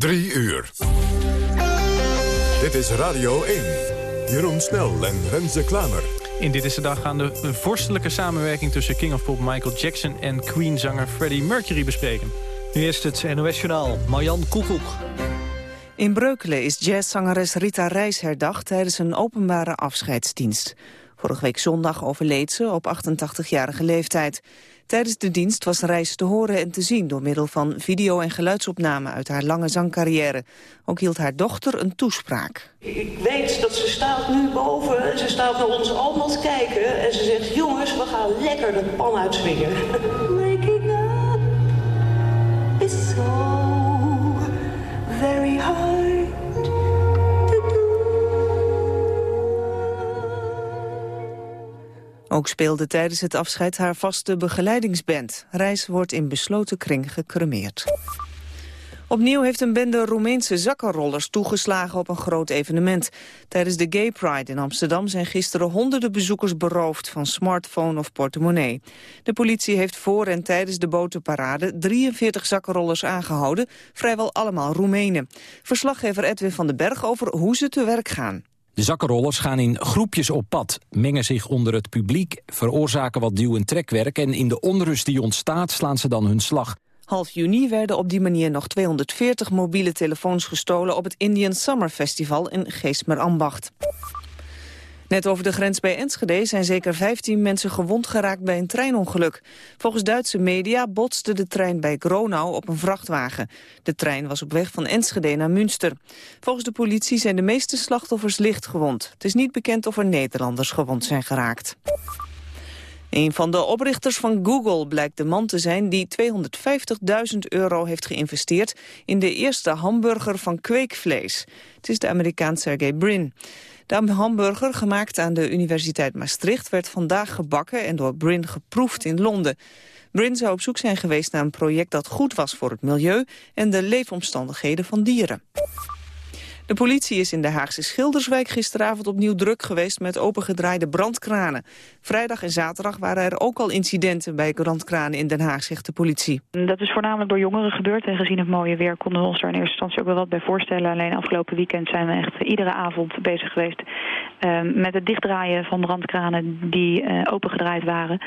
Drie uur. Dit is Radio 1. Jeroen Snel en Renze Klamer. In Dit is de Dag gaan de vorstelijke samenwerking tussen King of Pop Michael Jackson en Queen-zanger Freddie Mercury bespreken. Nu eerst het NOS-journaal, Marjan Koekoek. In Breukelen is jazzzangeres Rita Reis herdacht tijdens een openbare afscheidsdienst. Vorige week zondag overleed ze op 88-jarige leeftijd. Tijdens de dienst was Reis te horen en te zien door middel van video- en geluidsopnamen uit haar lange zangcarrière. Ook hield haar dochter een toespraak. Ik weet dat ze staat nu boven en ze staat naar ons allemaal te kijken en ze zegt, jongens, we gaan lekker de pan uitswingen. Waking up is so very hard. Ook speelde tijdens het afscheid haar vaste begeleidingsband. Reis wordt in besloten kring gecremeerd. Opnieuw heeft een bende Roemeense zakkenrollers toegeslagen op een groot evenement. Tijdens de Gay Pride in Amsterdam zijn gisteren honderden bezoekers beroofd van smartphone of portemonnee. De politie heeft voor en tijdens de botenparade 43 zakkenrollers aangehouden, vrijwel allemaal Roemenen. Verslaggever Edwin van den Berg over hoe ze te werk gaan. De zakkenrollers gaan in groepjes op pad, mengen zich onder het publiek, veroorzaken wat duw- en trekwerk en in de onrust die ontstaat slaan ze dan hun slag. Half juni werden op die manier nog 240 mobiele telefoons gestolen op het Indian Summer Festival in Geesmerambacht. Net over de grens bij Enschede zijn zeker 15 mensen gewond geraakt bij een treinongeluk. Volgens Duitse media botste de trein bij Gronau op een vrachtwagen. De trein was op weg van Enschede naar Münster. Volgens de politie zijn de meeste slachtoffers licht gewond. Het is niet bekend of er Nederlanders gewond zijn geraakt. Een van de oprichters van Google blijkt de man te zijn die 250.000 euro heeft geïnvesteerd in de eerste hamburger van kweekvlees. Het is de Amerikaan Sergey Brin. De hamburger, gemaakt aan de Universiteit Maastricht, werd vandaag gebakken en door Brin geproefd in Londen. Brin zou op zoek zijn geweest naar een project dat goed was voor het milieu en de leefomstandigheden van dieren. De politie is in de Haagse Schilderswijk gisteravond opnieuw druk geweest met opengedraaide brandkranen. Vrijdag en zaterdag waren er ook al incidenten bij brandkranen in Den Haag, zegt de politie. Dat is voornamelijk door jongeren gebeurd en gezien het mooie weer konden we ons daar in eerste instantie ook wel wat bij voorstellen. Alleen afgelopen weekend zijn we echt iedere avond bezig geweest met het dichtdraaien van brandkranen die uh, opengedraaid waren.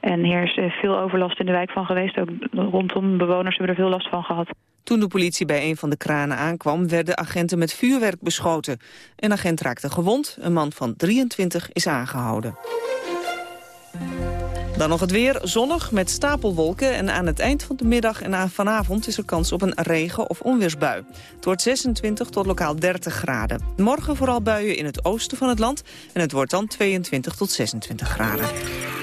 En hier is uh, veel overlast in de wijk van geweest. Ook rondom bewoners hebben er veel last van gehad. Toen de politie bij een van de kranen aankwam, werden agenten met vuurwerk beschoten. Een agent raakte gewond, een man van 23 is aangehouden. Dan nog het weer, zonnig met stapelwolken... en aan het eind van de middag en vanavond is er kans op een regen- of onweersbui. Het wordt 26 tot lokaal 30 graden. Morgen vooral buien in het oosten van het land... en het wordt dan 22 tot 26 graden.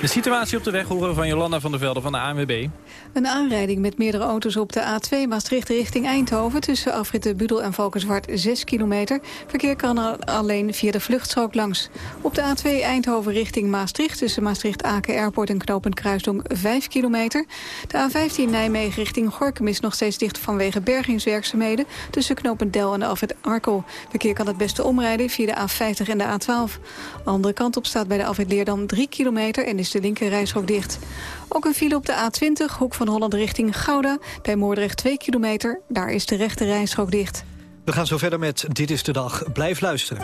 De situatie op de weg horen we van Jolanda van der Velde van de ANWB. Een aanrijding met meerdere auto's op de A2 Maastricht richting Eindhoven... tussen afritten Budel en Valkenswart 6 kilometer. Verkeer kan alleen via de vluchtstrook langs. Op de A2 Eindhoven richting Maastricht... tussen Maastricht-Aken Airport en knooppunt Kruisdong 5 kilometer. De A15 Nijmegen richting Gorkum is nog steeds dicht vanwege bergingswerkzaamheden... tussen knooppunt Del en de afrit Arkel. Verkeer kan het beste omrijden via de A50 en de A12. Andere kant op staat bij de afrit Leerdam 3 kilometer... en is de linker reishok dicht. Ook een file op de A20, hoek van Holland richting Gouda. Bij Moordrecht 2 kilometer, daar is de rechte reishok dicht. We gaan zo verder met Dit is de Dag. Blijf luisteren.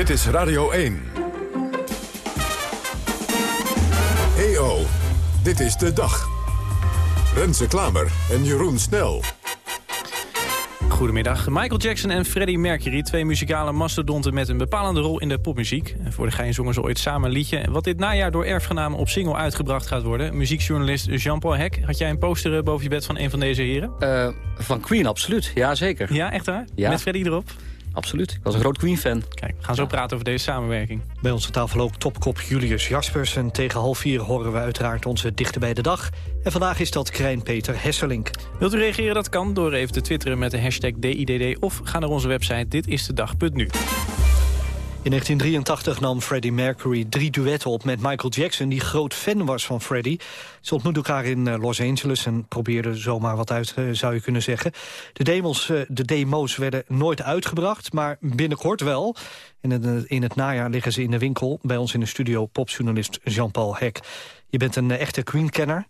Dit is Radio 1. Dit is de dag. Renze Klamer en Jeroen Snel. Goedemiddag. Michael Jackson en Freddie Mercury, twee muzikale mastodonten met een bepalende rol in de popmuziek. En voor de gein zongen ze ooit samen een liedje. Wat dit najaar door erfgenamen op single uitgebracht gaat worden. Muziekjournalist Jean-Paul Hek, had jij een poster eh, boven je bed van een van deze heren? Uh, van Queen, absoluut. Ja, zeker. Ja, echt waar? Ja. Met Freddie erop? Absoluut. Ik was een groot Queen-fan. Kijk, we gaan zo praten over deze samenwerking. Bij onze tafel ook topkop Julius Jaspers. En tegen half vier horen we uiteraard onze dichter bij de dag. En vandaag is dat Krijn Peter Hesselink. Wilt u reageren? Dat kan door even te twitteren met de hashtag DIDD... of ga naar onze website ditistedag.nu. In 1983 nam Freddie Mercury drie duetten op met Michael Jackson... die groot fan was van Freddie. Ze ontmoetten elkaar in eh, Los Angeles en probeerden zomaar wat uit, eh, zou je kunnen zeggen. De demos, eh, de demo's werden nooit uitgebracht, maar binnenkort wel. In het najaar liggen ze in de winkel. Bij ons in de studio popjournalist Jean-Paul Hek. Je bent een echte Queen-kenner.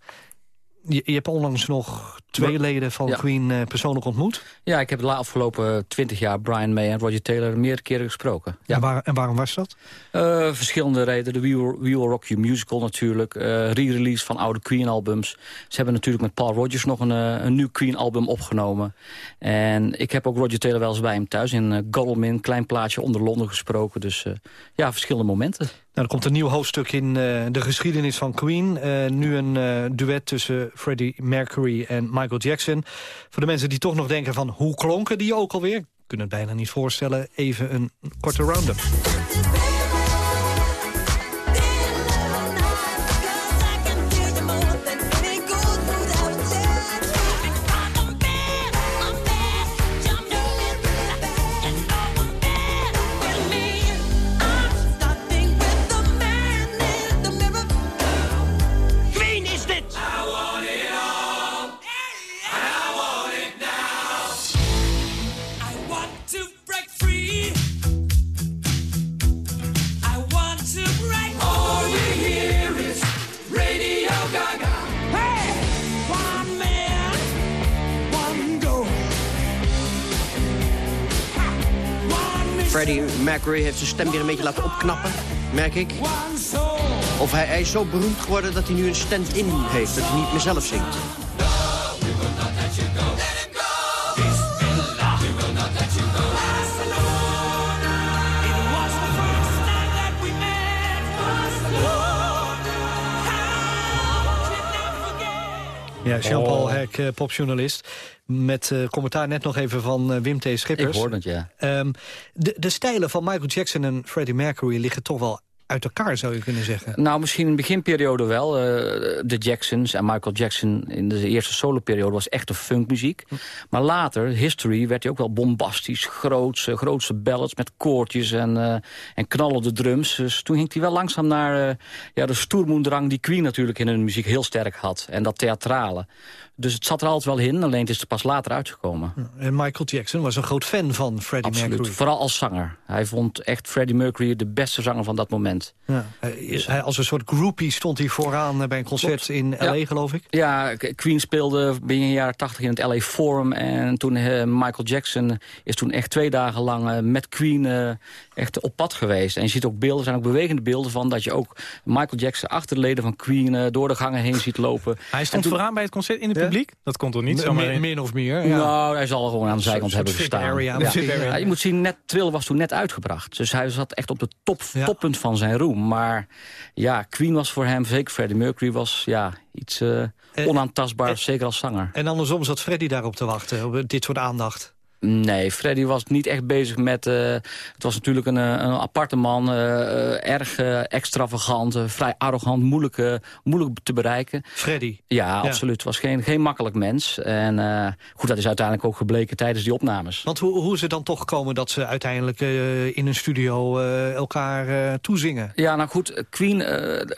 Je, je, hebt onlangs nog twee leden van Queen uh, persoonlijk ontmoet. Ja, ik heb de afgelopen twintig jaar Brian May en Roger Taylor meerdere keren gesproken. Ja. En, waar, en, waarom was dat? Uh, verschillende redenen. De We Will, We Will Rock You musical natuurlijk. Uh, Re-release van oude Queen-albums. Ze hebben natuurlijk met Paul Rogers nog een, een nieuw Queen-album opgenomen. En ik heb ook Roger Taylor wel eens bij hem thuis in Godalming, klein plaatsje onder Londen gesproken. Dus ja, verschillende momenten. Nou, er komt een nieuw hoofdstuk in uh, de geschiedenis van Queen. Uh, nu een uh, duet tussen Freddie Mercury en Michael Jackson. Voor de mensen die toch nog denken van hoe klonken die ook alweer? Kunnen het bijna niet voorstellen. Even een korte round-up. Freddie Mercury heeft zijn stem weer een beetje laten opknappen, merk ik. Of hij, hij is zo beroemd geworden dat hij nu een stand-in heeft, dat hij niet meer zelf zingt. Ja, Jean-Paul oh. Hek, uh, popjournalist. Met uh, commentaar net nog even van uh, Wim T. Schippers. Ik hoor het, ja. Um, de, de stijlen van Michael Jackson en Freddie Mercury liggen toch wel uit elkaar, zou je kunnen zeggen. Nou, misschien in de beginperiode wel. Uh, de Jacksons en Michael Jackson in de eerste soloperiode was echt een funkmuziek. Hm. Maar later, History, werd hij ook wel bombastisch. Grootse, grootse ballads met koortjes en, uh, en knallende drums. Dus toen ging hij wel langzaam naar uh, ja, de stoermoendrang die Queen natuurlijk in hun muziek heel sterk had. En dat theatrale. Dus het zat er altijd wel in, alleen het is er pas later uitgekomen. En Michael Jackson was een groot fan van Freddie Absoluut, Mercury. vooral als zanger. Hij vond echt Freddie Mercury de beste zanger van dat moment. Ja. Hij, als een soort groupie stond hij vooraan bij een concert in L.A., ja. geloof ik? Ja, Queen speelde begin jaren 80 in het L.A. Forum. En toen uh, Michael Jackson is toen echt twee dagen lang uh, met Queen uh, echt op pad geweest. En je ziet ook beelden, er zijn ook bewegende beelden van... dat je ook Michael Jackson achter de leden van Queen door de gangen heen ziet lopen. Hij stond toen, vooraan bij het concert in het publiek? Dat komt toch niet? Min, min of meer, ja. Nou, hij zal gewoon aan de zijkant hebben gestaan. Area, ja. Ja. je moet zien, net, Twill was toen net uitgebracht. Dus hij zat echt op het top, toppunt van zijn roem. Maar ja, Queen was voor hem, zeker Freddie Mercury was ja, iets uh, onaantastbaars, zeker als zanger. En andersom zat Freddie daarop te wachten, op dit soort aandacht? Nee, Freddy was niet echt bezig met... Uh, het was natuurlijk een, een aparte man, uh, erg uh, extravagant, vrij arrogant, moeilijk, moeilijk te bereiken. Freddy? Ja, ja. absoluut. Het was geen, geen makkelijk mens. En goed, dat is uiteindelijk ook gebleken tijdens die opnames. Want hoe, hoe is het dan toch gekomen dat ze uiteindelijk in een studio elkaar toezingen? Ja, nou goed, Queen,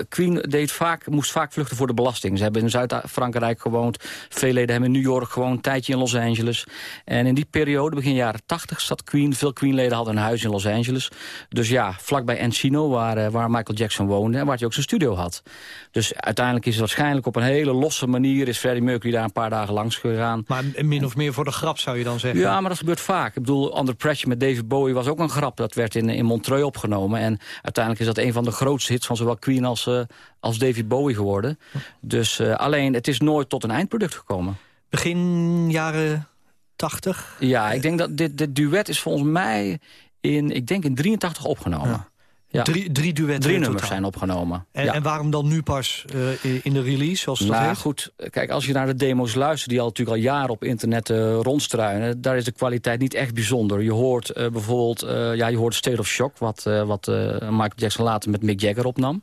Queen deed vaak, moest vaak vluchten voor de belasting. Ze hebben in Zuid-Frankrijk gewoond. Veel leden hebben in New York gewoond, een tijdje in Los Angeles. En in die periode periode, begin jaren 80, zat Queen. Veel Queen-leden hadden een huis in Los Angeles. Dus ja, vlakbij Encino, waar, eh, waar Michael Jackson woonde... en waar hij ook zijn studio had. Dus uiteindelijk is het waarschijnlijk op een hele losse manier... is Freddie Mercury daar een paar dagen langs gegaan. Maar min of meer voor de grap zou je dan zeggen? Ja, maar dat gebeurt vaak. Ik bedoel, Under Pressure met David Bowie was ook een grap. Dat werd in, in Montreux opgenomen. En uiteindelijk is dat een van de grootste hits van zowel Queen als, uh, als David Bowie geworden. Dus uh, alleen, het is nooit tot een eindproduct gekomen. Begin jaren 80? Ja, ik denk dat dit, dit duet is volgens mij in, ik denk in 83 opgenomen. Ja. Ja. Drie, drie duetten Drie nummers zijn opgenomen. En, ja. en, waarom dan nu pas uh, in de release, het nou, goed, kijk, als je naar de demo's luistert... die al natuurlijk al jaren op internet uh, rondstruinen... daar is de kwaliteit niet echt bijzonder. Je hoort uh, bijvoorbeeld, ja, je hoort State of Shock... wat, wat Michael Jackson later met Mick Jagger opnam.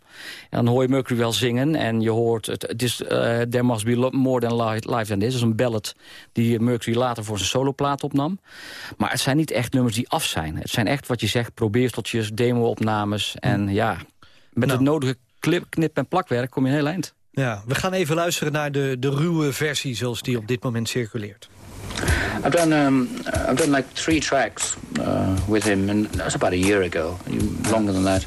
En dan hoor je Mercury wel zingen... en je hoort, het, het is There Must Be More Than Life Than This. Dat is een ballad die Mercury later voor zijn soloplaat opnam. Maar het zijn niet echt nummers die af zijn. Het zijn echt, wat je zegt, probeerseltjes, demo-opnames... en ja, met Nou. het nodige clip, knip- en plakwerk kom je een heel eind. Ja, we gaan even luisteren naar de, de ruwe versie zoals die op dit moment circuleert. I've done um, I've done like three tracks uh, with him, and that's about a year ago, longer than that.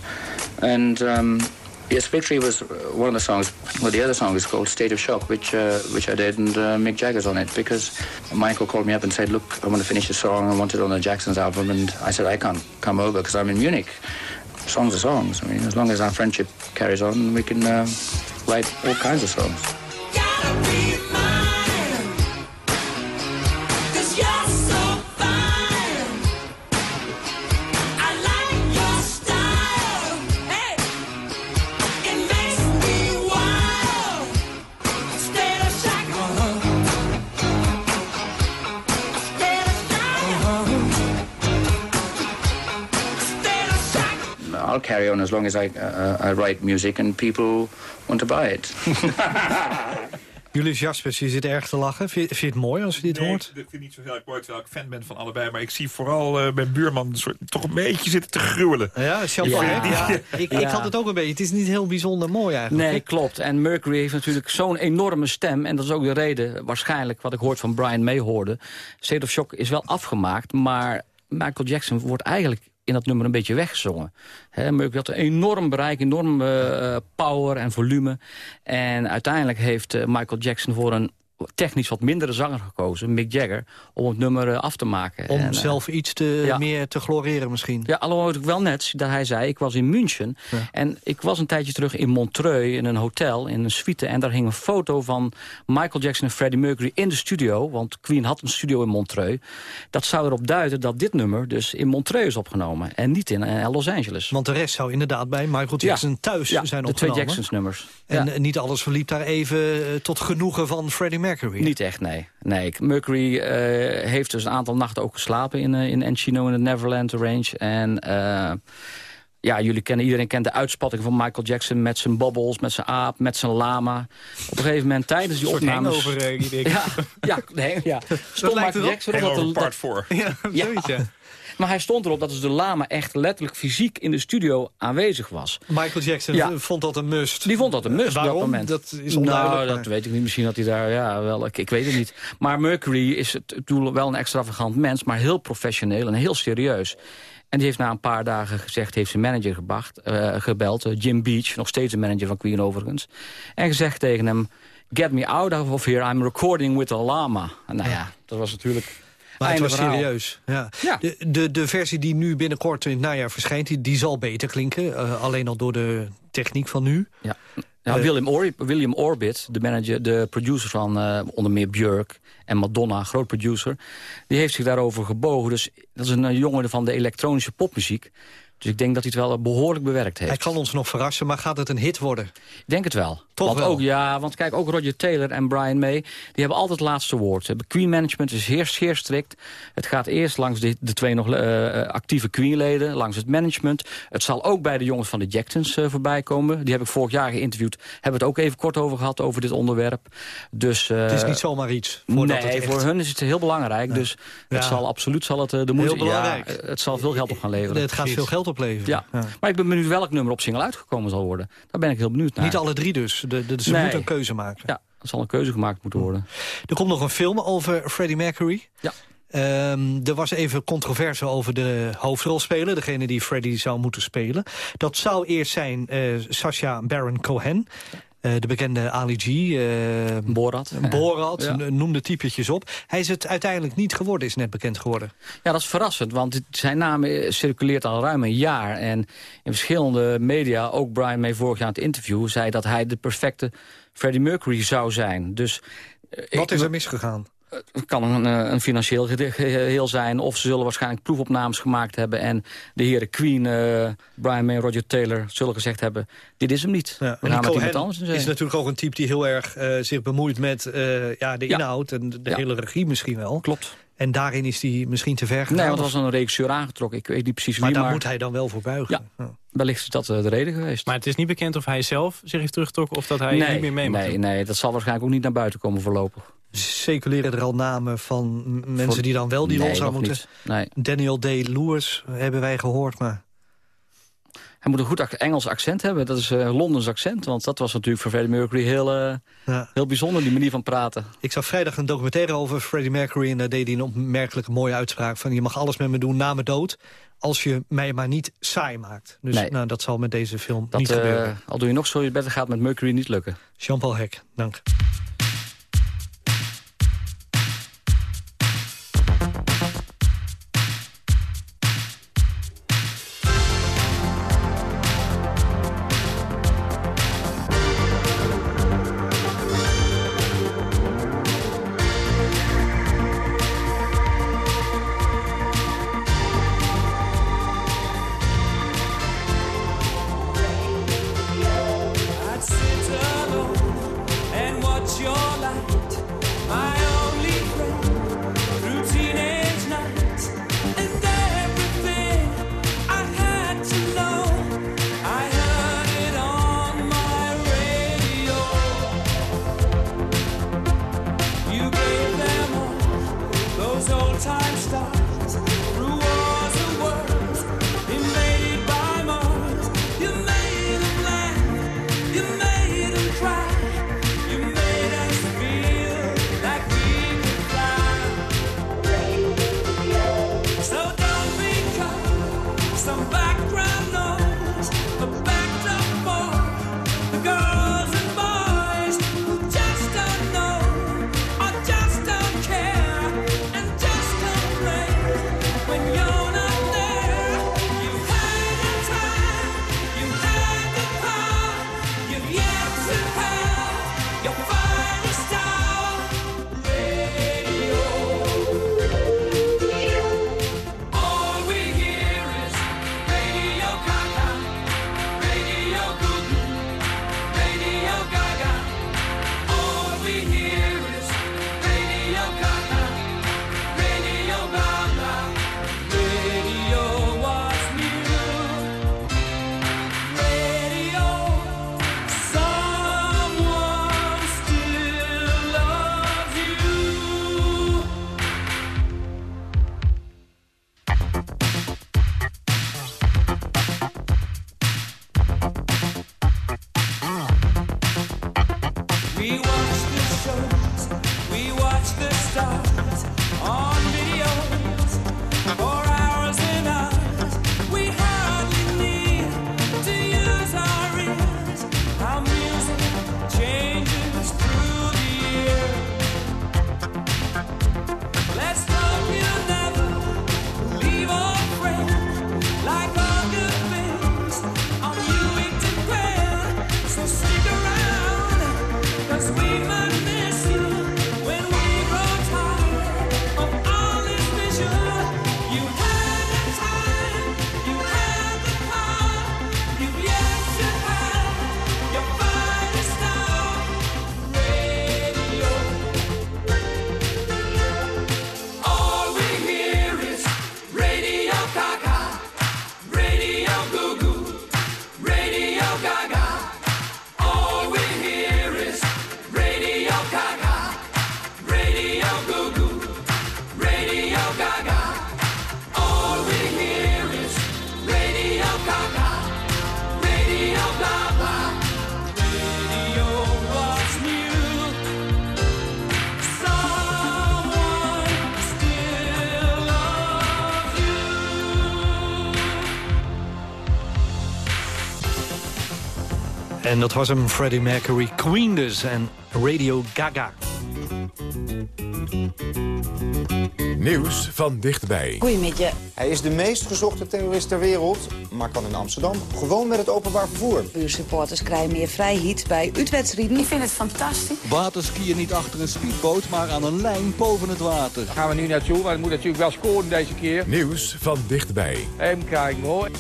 And um, yes, Victory was one of the songs. Well, the other song is called State of Shock, which uh, which I did, and uh, Mick Jagger's on it because Michael called me up and said, "Look, I want to finish the song. I want it on the Jackson's album," and I said, "I can't come over because I'm in Munich." Songs are songs. I mean, as long as our friendship carries on, we can uh, write all kinds of songs. Carry on as long as I, uh, I write music and people want to buy it. Julius Jaspers, je zit erg te lachen. Vind, vind je het mooi als je dit nee, hoort? ik vind het niet zo heel erg mooi, terwijl ik fan ben van allebei. Maar ik zie vooral uh, mijn buurman een soort, toch een beetje zitten te gruwelen. Ja, champagne. Ja. Ja. Ik, ik had het ook een beetje. Het is niet heel bijzonder mooi eigenlijk. Nee, klopt. En Mercury heeft natuurlijk zo'n enorme stem. En dat is ook de reden, waarschijnlijk, wat ik hoort van Brian May hoorde. State of Shock is wel afgemaakt, maar Michael Jackson wordt eigenlijk in dat nummer een beetje weggezongen. Hè, Mercury had een enorm bereik, enorm eh, power en volume. En uiteindelijk heeft eh, Michael Jackson voor een technisch wat mindere zanger gekozen, Mick Jagger, om het nummer eh, af te maken. Om En, eh, zelf iets te, ja. meer te gloreren misschien. ja, alhoewel ik wel net, dat hij zei, ik was in München. En ik was een tijdje terug in Montreux, in een hotel, in een suite. En daar hing een foto van Michael Jackson en Freddie Mercury in de studio. Want Queen had een studio in Montreux. Dat zou erop duiden dat dit nummer dus in Montreux is opgenomen. En niet in eh, Los Angeles. Want de rest zou inderdaad bij Michael Jackson Ja. thuis zijn de opgenomen. twee Jacksons nummers. En niet alles verliep daar even tot genoegen van Freddie Mercury. Niet echt, nee. nee. ik- Mercury eh, heeft dus een aantal nachten ook geslapen in, eh, in Encino in het Neverland Range. En eh, ja, jullie kennen, iedereen kent de uitspatting van Michael Jackson... met zijn bobbels, met zijn aap, met zijn lama. Op een gegeven moment tijdens die opnames... Ja, ja, nee, ja. Stond Michael. Jackson op dat part 4. Ja, Ja. zoiets, ja. Maar hij stond erop dat dus de lama echt letterlijk fysiek in de studio aanwezig was. Michael Jackson Ja. vond dat een must. Die vond dat een must op Waarom? dat moment. Dat is onduidelijk. Nou, dat maar- weet ik niet. Misschien dat hij daar, ja, wel, ik, ik weet het niet. Maar Mercury is het, bedoel, wel een extravagant mens, maar heel professioneel en heel serieus. En die heeft na een paar dagen gezegd, heeft zijn manager gebacht, eh, gebeld, eh, Jim Beach, nog steeds een manager van Queen overigens. En gezegd tegen hem, get me out of here, I'm recording with a lama. En nou ja, dat was natuurlijk... Maar het was verhaal. serieus. Ja. Ja. De, de, de versie die nu binnenkort in het najaar verschijnt... die, die zal beter klinken. eh, alleen al door de techniek van nu. Ja. Eh, William, Or William Orbit, de, manager, de producer van eh, onder meer Björk en Madonna, groot producer... die heeft zich daarover gebogen. Dus dat is een jongen van de elektronische popmuziek. Dus ik denk dat hij het wel behoorlijk bewerkt heeft. Hij kan ons nog verrassen, maar gaat het een hit worden? Ik denk het wel. Toch want wel? Ook, ja, want kijk, ook Roger Taylor en Brian May... die hebben altijd het laatste woord. Queen management is zeer, zeer strikt. Het gaat eerst langs de, de twee nog eh, actieve Queen-leden... langs het management. Het zal ook bij de jongens van de Jacksons eh, voorbij komen. Die heb ik vorig jaar geïnterviewd. Hebben we het ook even kort over gehad, over dit onderwerp. Dus, eh, het is niet zomaar iets. Nee, echt- voor hun is het heel belangrijk. Dus Ja. het zal absoluut zal het, eh, de moeite... Heel belangrijk. Ja, het zal veel geld op gaan leveren. Het gaat veel geld opleveren. Ja. Maar ik ben benieuwd welk nummer op single uitgekomen zal worden. Daar ben ik heel benieuwd naar. Niet alle drie dus. De, de, ze Nee. moeten een keuze maken. Ja, er zal een keuze gemaakt moeten worden. Er komt nog een film over Freddie Mercury. Ja. Ehm, er was even controverse over de hoofdrolspeler, degene die Freddy zou moeten spelen. Dat zou eerst zijn uh, Sacha Baron Cohen. Uh, de bekende Ali G. Uh, Borat. Borat, ja. noem de typetjes op. Hij is het uiteindelijk niet geworden, is net bekend geworden. Ja, dat is verrassend, want zijn naam circuleert al ruim een jaar. En in verschillende media, ook Brian May vorig jaar in het interview... zei dat hij de perfecte Freddie Mercury zou zijn. Dus, Wat is er misgegaan? Het kan een, een, financieel geheel zijn. Of ze zullen waarschijnlijk proefopnames gemaakt hebben. En de heren Queen, uh, Brian May en Roger Taylor zullen gezegd hebben... dit is hem niet. Ja, We gaan met iemand anders is natuurlijk ook een type die heel erg uh, zich bemoeit met uh, ja, de inhoud... en de ja. hele regie misschien wel. Klopt. En daarin is hij misschien te ver gegaan. Nee, want er was een regisseur aangetrokken. Ik weet niet precies maar wie, daar maar... moet hij dan wel voor buigen. Ja, wellicht is dat de reden geweest. Maar het is niet bekend of hij zelf zich heeft teruggetrokken... of dat hij nee, niet meer mee mag Nee, nee, dat zal waarschijnlijk ook niet naar buiten komen voorlopig. Circuleren er al namen van mensen Voor... die dan wel die nee, rol zouden moeten... Nee. Daniel Day-Lewis hebben wij gehoord, maar... Hij moet een goed Engels accent hebben. Dat is uh, Londens accent. Want dat was natuurlijk voor Freddie Mercury heel, uh, ja. heel bijzonder, die manier van praten. Ik zag vrijdag een documentaire over Freddie Mercury... en daar deed hij een opmerkelijke mooie uitspraak van... je mag alles met me doen na mijn dood... als je mij maar niet saai maakt. Dus nee. nou, dat zal met deze film dat, niet uh, gebeuren. Al doe je nog zo je bed, gaat met Mercury niet lukken. Jean-Paul Hek, dank. time stops. En dat was hem, Freddie Mercury, Queen dus en Radio Gaga. Nieuws van dichtbij. Goedemiddag. Hij is de meest gezochte terrorist ter wereld, maar kan in Amsterdam gewoon met het openbaar vervoer. Buursupporters krijgen meer vrijheid bij uitwedstrijden. Ik vind het fantastisch. Waterskiën niet achter een speedboot, maar aan een lijn boven het water. Daar gaan we nu naartoe, maar het moet natuurlijk wel scoren deze keer. Nieuws van dichtbij. Even kijken hoor.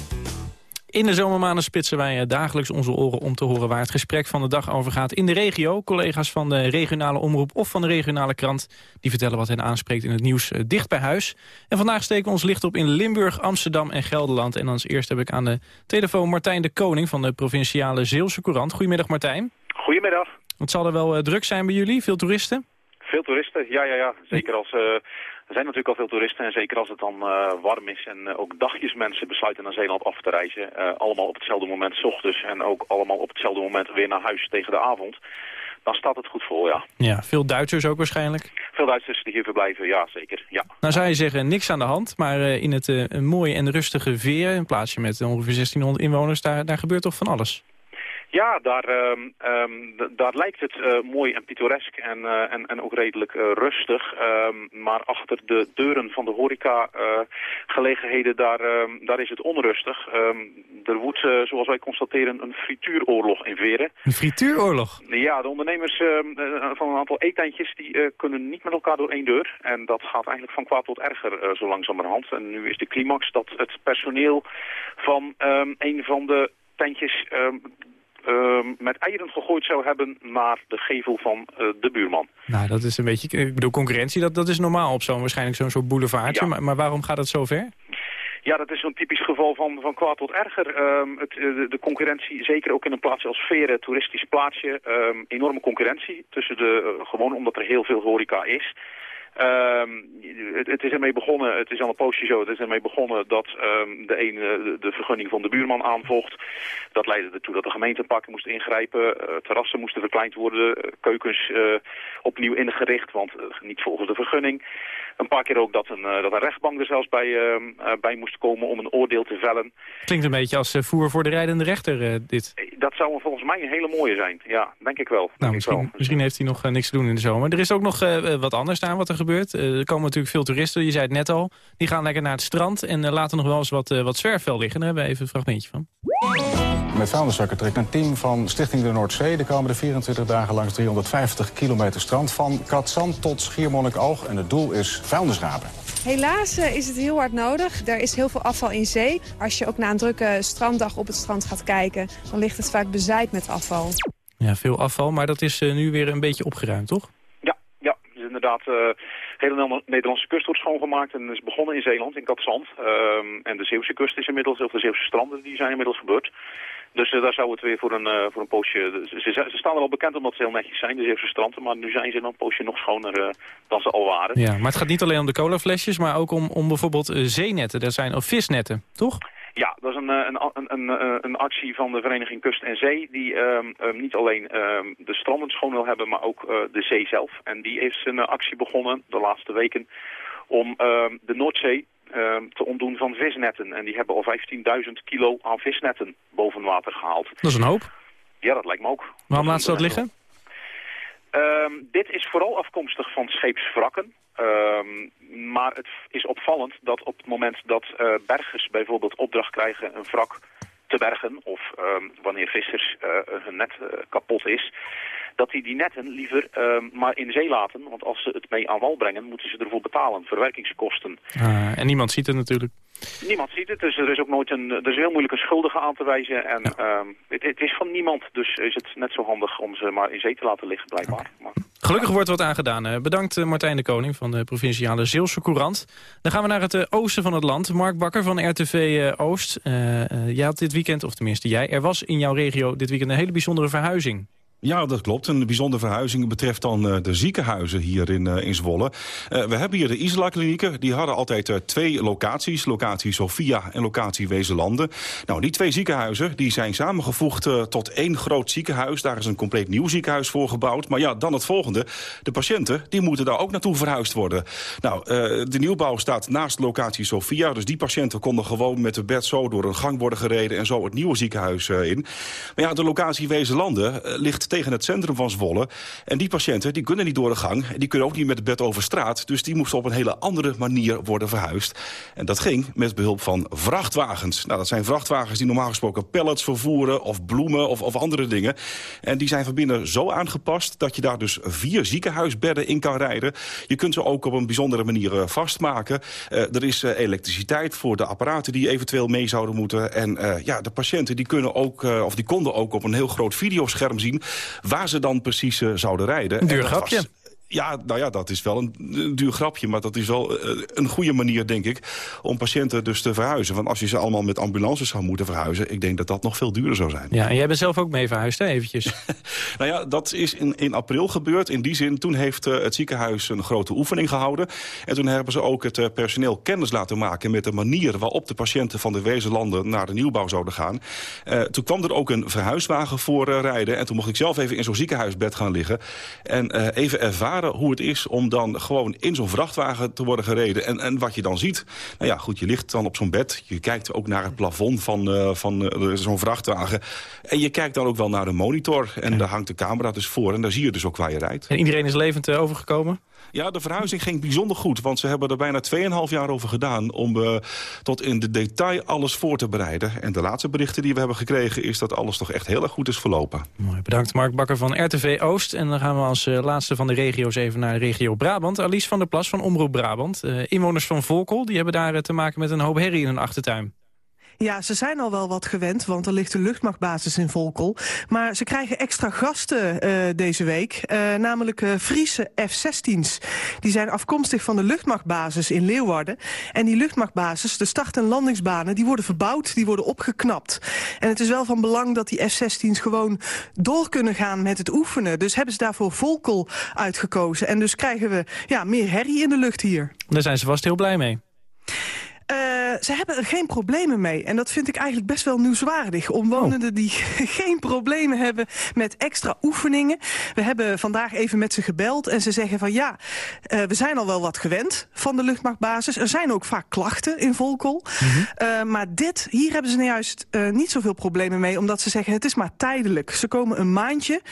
In de zomermaanden spitsen wij eh, dagelijks onze oren om te horen waar het gesprek van de dag over gaat in de regio. Collega's van de regionale omroep of van de regionale krant die vertellen wat hen aanspreekt in het nieuws eh, dicht bij huis. En vandaag steken we ons licht op in Limburg, Amsterdam en Gelderland. En als eerst heb ik aan de telefoon Martijn de Koning van de provinciale Zeelse Courant. Goedemiddag Martijn. Goedemiddag. Het zal er wel uh, druk zijn bij jullie, veel toeristen? Veel toeristen, ja, ja, ja. Zeker als... Uh, er zijn natuurlijk al veel toeristen en zeker als het dan uh, warm is en uh, ook dagjes mensen besluiten naar Zeeland af te reizen. Uh, allemaal op hetzelfde moment s ochtends en ook allemaal op hetzelfde moment weer naar huis tegen de avond. Dan staat het goed vol, ja. Ja, veel Duitsers ook waarschijnlijk? Veel Duitsers die hier verblijven, ja zeker, ja. Nou zou je zeggen, niks aan de hand, maar in het mooie en rustige Veer, een plaatsje met ongeveer 1600 inwoners, daar, daar gebeurt toch van alles? Ja, daar, um, um, daar lijkt het uh, mooi en pittoresk en, uh, en, en ook redelijk uh, rustig. Um, maar achter de deuren van de horeca-gelegenheden, daar, daar is het onrustig. er woedt, zoals wij constateren, een frituuroorlog in Veren. Een frituuroorlog? Ja, de ondernemers van een aantal eetentjes die kunnen niet met elkaar door één deur. En dat gaat eigenlijk van kwaad tot erger zo langzamerhand. En nu is de climax dat het personeel van een van de tentjes met eieren gegooid zou hebben naar de gevel van uh, de buurman. Nou, dat is een beetje... Ik bedoel, concurrentie, dat, dat is normaal op zo'n waarschijnlijk zo'n soort boulevardje. Ja. Maar, maar waarom gaat het zo ver? Ja, dat is zo'n typisch geval van, van kwaad tot erger. Um, het, de, de, concurrentie, zeker ook in een plaatsje als Veren, toeristisch plaatsje, um, enorme concurrentie. Tussen de, uh, gewoon omdat er heel veel horeca is. Um, het, het, is ermee begonnen, het is al een poosje zo, het is ermee begonnen dat um, de een de, de, vergunning van de buurman aanvocht. Dat leidde ertoe dat de gemeente pakken moest ingrijpen, uh, terrassen moesten verkleind worden, uh, keukens uh, opnieuw ingericht, want niet volgens de vergunning. Een paar keer ook dat een, dat een rechtbank er zelfs bij, bij moest komen om een oordeel te vellen. Klinkt een beetje als voer voor de rijdende rechter, dit. Dat zou volgens mij een hele mooie zijn, ja, denk ik wel. Denk nou, misschien, wel. misschien heeft hij nog niks te doen in de zomer. Er is ook nog wat anders aan wat er gebeurt. Uh, er komen natuurlijk veel toeristen, je zei het net al. Die gaan lekker naar het strand en uh, laten nog wel eens wat, uh, wat zwerfvuil liggen. Daar hebben we even een fragmentje van. Met vuilniszakken trekt een team van Stichting de Noordzee... de komende 24 dagen langs 350 kilometer strand... van Katzand tot Schiermonnikoog. En het doel is vuilnisrapen. Helaas is het heel hard nodig. Er is heel veel afval in zee. Als je ook na een drukke stranddag op het strand gaat kijken... dan ligt het vaak bezaaid met afval. Ja, veel afval, maar dat is nu weer een beetje opgeruimd, toch? Inderdaad uh, hele Nederlandse kust wordt schoongemaakt en is begonnen in Zeeland, in Katzand. Um, en de Zeeuwse kust is inmiddels, of de Zeeuwse stranden, die zijn inmiddels gebeurd. Dus uh, daar zou het weer voor een, uh, voor een poosje... Ze, staan er al bekend omdat ze heel netjes zijn, de Zeeuwse stranden. Maar nu zijn ze dan een poosje nog schoner dan ze al waren. Ja, maar het gaat niet alleen om de colaflesjes, maar ook om, om bijvoorbeeld zeenetten. Dat zijn, of visnetten, toch? Ja, dat is een, een, een, een, een actie van de Vereniging Kust en Zee... die um, um, niet alleen um, de stranden schoon wil hebben, maar ook uh, de zee zelf. En die heeft een actie begonnen de laatste weken om de Noordzee te ontdoen van visnetten. En die hebben al 15.000 kilo aan visnetten boven water gehaald. Dat is een hoop. Ja, dat lijkt me ook. Waarom laat ze dat liggen? Um, dit is vooral afkomstig van scheepswrakken. Um, maar het is opvallend dat op het moment dat uh, bergers bijvoorbeeld opdracht krijgen een wrak te bergen... of um, wanneer vissers uh, hun net uh, kapot is dat die die netten liever uh, maar in zee laten. Want als ze het mee aan wal brengen, moeten ze ervoor betalen. Verwerkingskosten. Uh, en niemand ziet het natuurlijk. Niemand ziet het, dus er is ook nooit een, er is heel moeilijk een schuldige aan te wijzen. En ja. uh, het, het, is van niemand, dus is het net zo handig om ze maar in zee te laten liggen, blijkbaar. Okay. Maar, Gelukkig wordt wat aangedaan. Bedankt Martijn de Koning van de provinciale Zeelse Courant. Dan gaan we naar het oosten van het land. Mark Bakker van RTV Oost. jij had dit weekend, of tenminste jij, er was in jouw regio dit weekend een hele bijzondere verhuizing. Ja, dat klopt. Een bijzondere verhuizing betreft dan uh, de ziekenhuizen hier in, uh, in Zwolle. Uh, we hebben hier de Isla-klinieken. Die hadden altijd twee locaties. Locatie Sofia en locatie Wezenlanden. Nou, die twee ziekenhuizen die zijn samengevoegd tot één groot ziekenhuis. Daar is een compleet nieuw ziekenhuis voor gebouwd. Maar ja, dan het volgende. De patiënten die moeten daar ook naartoe verhuisd worden. Nou, de nieuwbouw staat naast locatie Sofia. Dus die patiënten konden gewoon met de bed zo door een gang worden gereden... en zo het nieuwe ziekenhuis in. Maar ja, de locatie Wezenlanden ligt tegen het centrum van Zwolle. En die patiënten die kunnen niet door de gang. Die kunnen ook niet met het bed over straat. Dus die moesten op een hele andere manier worden verhuisd. En dat ging met behulp van vrachtwagens. Nou, dat zijn vrachtwagens die normaal gesproken pallets vervoeren... of bloemen of, of andere dingen. En die zijn van binnen zo aangepast... dat je daar dus vier ziekenhuisbedden in kan rijden. Je kunt ze ook op een bijzondere manier eh, vastmaken. Uh, er is uh, elektriciteit voor de apparaten die eventueel mee zouden moeten. En ja, de patiënten die kunnen ook, of die konden ook op een heel groot videoscherm zien waar ze dan precies uh, zouden rijden. Een duur grapje. Ja, nou ja, dat is wel een, een, duur grapje. Maar dat is wel uh, een goede manier, denk ik, om patiënten dus te verhuizen. Want als je ze allemaal met ambulances zou moeten verhuizen... ik denk dat dat nog veel duurder zou zijn. Ja, en jij bent zelf ook mee verhuisd, hè, eventjes? nou ja, dat is in, in april gebeurd. In die zin, toen heeft uh, het ziekenhuis een grote oefening gehouden. En toen hebben ze ook het uh, personeel kennis laten maken... met de manier waarop de patiënten van de wezenlanden naar de nieuwbouw zouden gaan. toen kwam er ook een verhuiswagen voor rijden. En toen mocht ik zelf even in zo'n ziekenhuisbed gaan liggen. En even ervaren hoe het is om dan gewoon in zo'n vrachtwagen te worden gereden. En, en wat je dan ziet, nou ja, goed, je ligt dan op zo'n bed. Je kijkt ook naar het plafond van, uh, van uh, zo'n vrachtwagen. En je kijkt dan ook wel naar de monitor. En ja. daar hangt de camera dus voor. En daar zie je dus ook waar je rijdt. En iedereen is levend uh, overgekomen? Ja, de verhuizing ging bijzonder goed. Want ze hebben er bijna 2,5 jaar over gedaan... om uh, tot in de detail alles voor te bereiden. En de laatste berichten die we hebben gekregen... is dat alles toch echt heel erg goed is verlopen. Mooi, bedankt Mark Bakker van RTV Oost. En dan gaan we als uh, laatste van de regio's even naar regio Brabant. Alice van der Plas van Omroep Brabant. Uh, inwoners van Volkel die hebben daar te maken met een hoop herrie in hun achtertuin. Ja, ze zijn al wel wat gewend, want er ligt de luchtmachtbasis in Volkel. Maar ze krijgen extra gasten uh, deze week, uh, namelijk uh, Friese F-16's. Die zijn afkomstig van de luchtmachtbasis in Leeuwarden. En die luchtmachtbasis, de start- en landingsbanen, die worden verbouwd, die worden opgeknapt. En het is wel van belang dat die F-16's gewoon door kunnen gaan met het oefenen. Dus hebben ze daarvoor Volkel uitgekozen. En dus krijgen we ja, meer herrie in de lucht hier. Daar zijn ze vast heel blij mee. Uh, ze hebben er geen problemen mee. En dat vind ik eigenlijk best wel nieuwswaardig. Omwonenden oh. die geen problemen hebben met extra oefeningen. We hebben vandaag even met ze gebeld. En ze zeggen van ja, uh, we zijn al wel wat gewend van de luchtmachtbasis. Er zijn ook vaak klachten in Volkel. Mm -hmm. uh, maar dit, hier hebben ze nou juist niet zoveel problemen mee. Omdat ze zeggen het is maar tijdelijk. Ze komen een maandje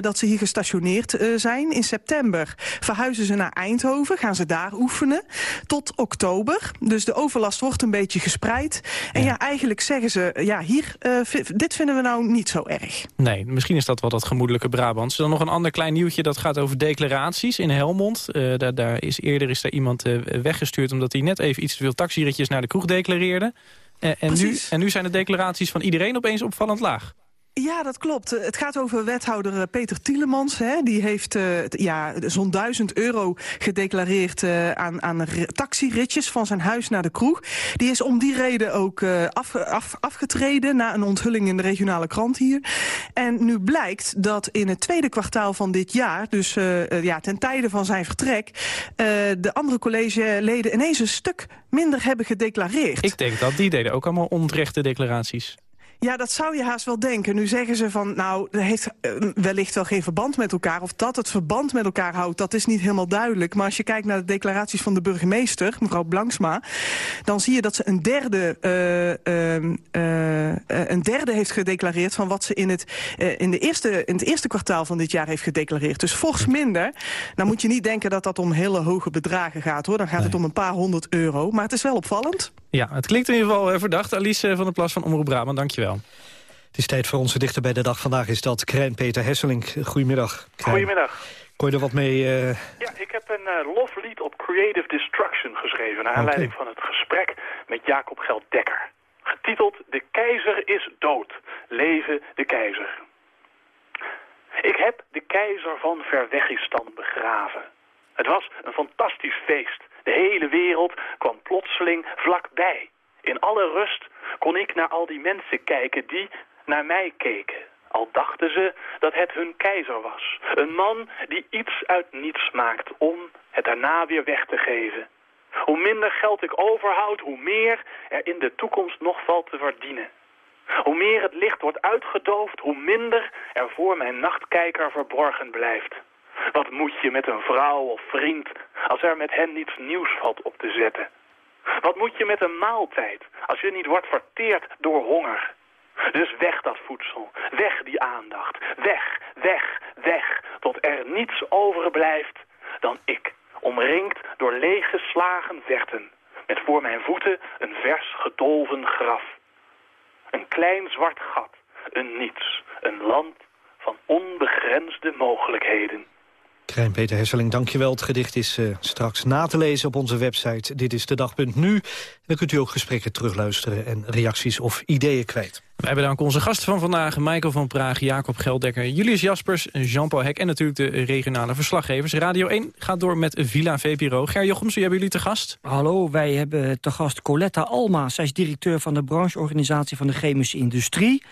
dat ze hier gestationeerd zijn. In september verhuizen ze naar Eindhoven. Gaan ze daar oefenen. Tot oktober. Dus de overlast wordt een beetje gespreid. En ja, ja eigenlijk zeggen ze, ja, hier, uh, dit vinden we nou niet zo erg. Nee, misschien is dat wel dat gemoedelijke Brabants. Dan nog een ander klein nieuwtje, dat gaat over declaraties in Helmond. Uh, daar, daar is, eerder is daar iemand uh, weggestuurd... omdat hij net even iets te veel taxiritjes naar de kroeg declareerde. en, nu, en nu zijn de declaraties van iedereen opeens opvallend laag. Ja, dat klopt. Het gaat over wethouder Peter Tielemans. Hè. Die heeft uh, ja, zo'n duizend euro gedeclareerd uh, aan, aan taxiritjes van zijn huis naar de kroeg. Die is om die reden ook af, afgetreden na een onthulling in de regionale krant hier. En nu blijkt dat in het tweede kwartaal van dit jaar, dus ja, ten tijde van zijn vertrek, de andere collegeleden ineens een stuk minder hebben gedeclareerd. Ik denk dat die deden ook allemaal onterechte declaraties. Ja, dat zou je haast wel denken. Nu zeggen ze van, nou, er heeft uh, wellicht wel geen verband met elkaar. Of dat het verband met elkaar houdt, dat is niet helemaal duidelijk. Maar als je kijkt naar de declaraties van de burgemeester, mevrouw Blanksma... dan zie je dat ze een derde, uh, uh, een derde heeft gedeclareerd... van wat ze in het, in, de eerste, in het eerste kwartaal van dit jaar heeft gedeclareerd. Dus fors minder. Dan moet je niet denken dat dat om hele hoge bedragen gaat, hoor. Dan gaat nee. het om een paar honderd euro. Maar het is wel opvallend. Ja, het klinkt in ieder geval verdacht. Alice van der Plas van Omroep Brabant, dankjewel. Het is tijd voor onze dichter bij de dag. Vandaag is dat Krijn Peter Hesseling. Goedemiddag. Krijn. Goedemiddag. Kon je er wat mee... Uh... Ja, ik heb een uh, loflied op Creative Destruction geschreven... naar aanleiding okay. van het gesprek met Jacob Gelddekker. Getiteld De keizer is dood. Leven de keizer. Ik heb de keizer van Verwegistan begraven. Het was een fantastisch feest. De hele wereld kwam plotseling vlakbij. In alle rust kon ik naar al die mensen kijken die naar mij keken. Al dachten ze dat het hun keizer was. Een man die iets uit niets maakt om het daarna weer weg te geven. Hoe minder geld ik overhoud, hoe meer er in de toekomst nog valt te verdienen. Hoe meer het licht wordt uitgedoofd, hoe minder er voor mijn nachtkijker verborgen blijft. Wat moet je met een vrouw of vriend als er met hen niets nieuws valt op te zetten? Wat moet je met een maaltijd als je niet wordt verteerd door honger? Dus weg dat voedsel, weg die aandacht, weg, weg, weg, tot er niets overblijft dan ik, omringd door leeggeslagen verten, met voor mijn voeten een vers gedolven graf. Een klein zwart gat, een niets, een land van onbegrensde mogelijkheden. Krijn Peter Hesseling, dankjewel. Het gedicht is uh, straks na te lezen op onze website. Dit is de dag.nu. Dan kunt u ook gesprekken terugluisteren en reacties of ideeën kwijt. Wij bedanken onze gasten van vandaag. Michael van Praag, Jacob Geldekker, Julius Jaspers, Jean-Paul Hek... en natuurlijk de regionale verslaggevers. Radio 1 gaat door met Villa VPRO. Ger Jochems, wie hebben jullie te gast? Hallo, wij hebben te gast Coletta Alma. Zij is directeur van de brancheorganisatie van de chemische industrie.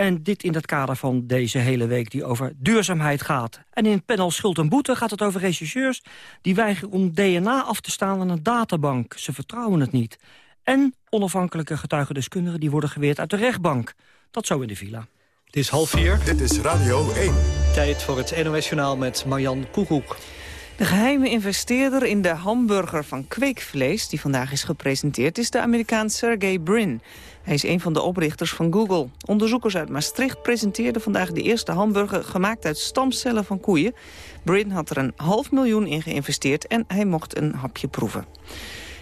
En dit in het kader van deze hele week die over duurzaamheid gaat. En in het panel Schuld en Boete gaat het over rechercheurs... die weigeren om DNA af te staan aan een databank. Ze vertrouwen het niet. En onafhankelijke getuigendeskundigen die worden geweerd uit de rechtbank. Dat zo in de villa. Het is half vier. Dit is Radio 1. Tijd voor het NOS-journaal met Marjan Koekoek. De geheime investeerder in de hamburger van kweekvlees... die vandaag is gepresenteerd, is de Amerikaan Sergey Brin. Hij is een van de oprichters van Google. Onderzoekers uit Maastricht presenteerden vandaag de eerste hamburger... gemaakt uit stamcellen van koeien. Brin had er een half miljoen in geïnvesteerd... en hij mocht een hapje proeven.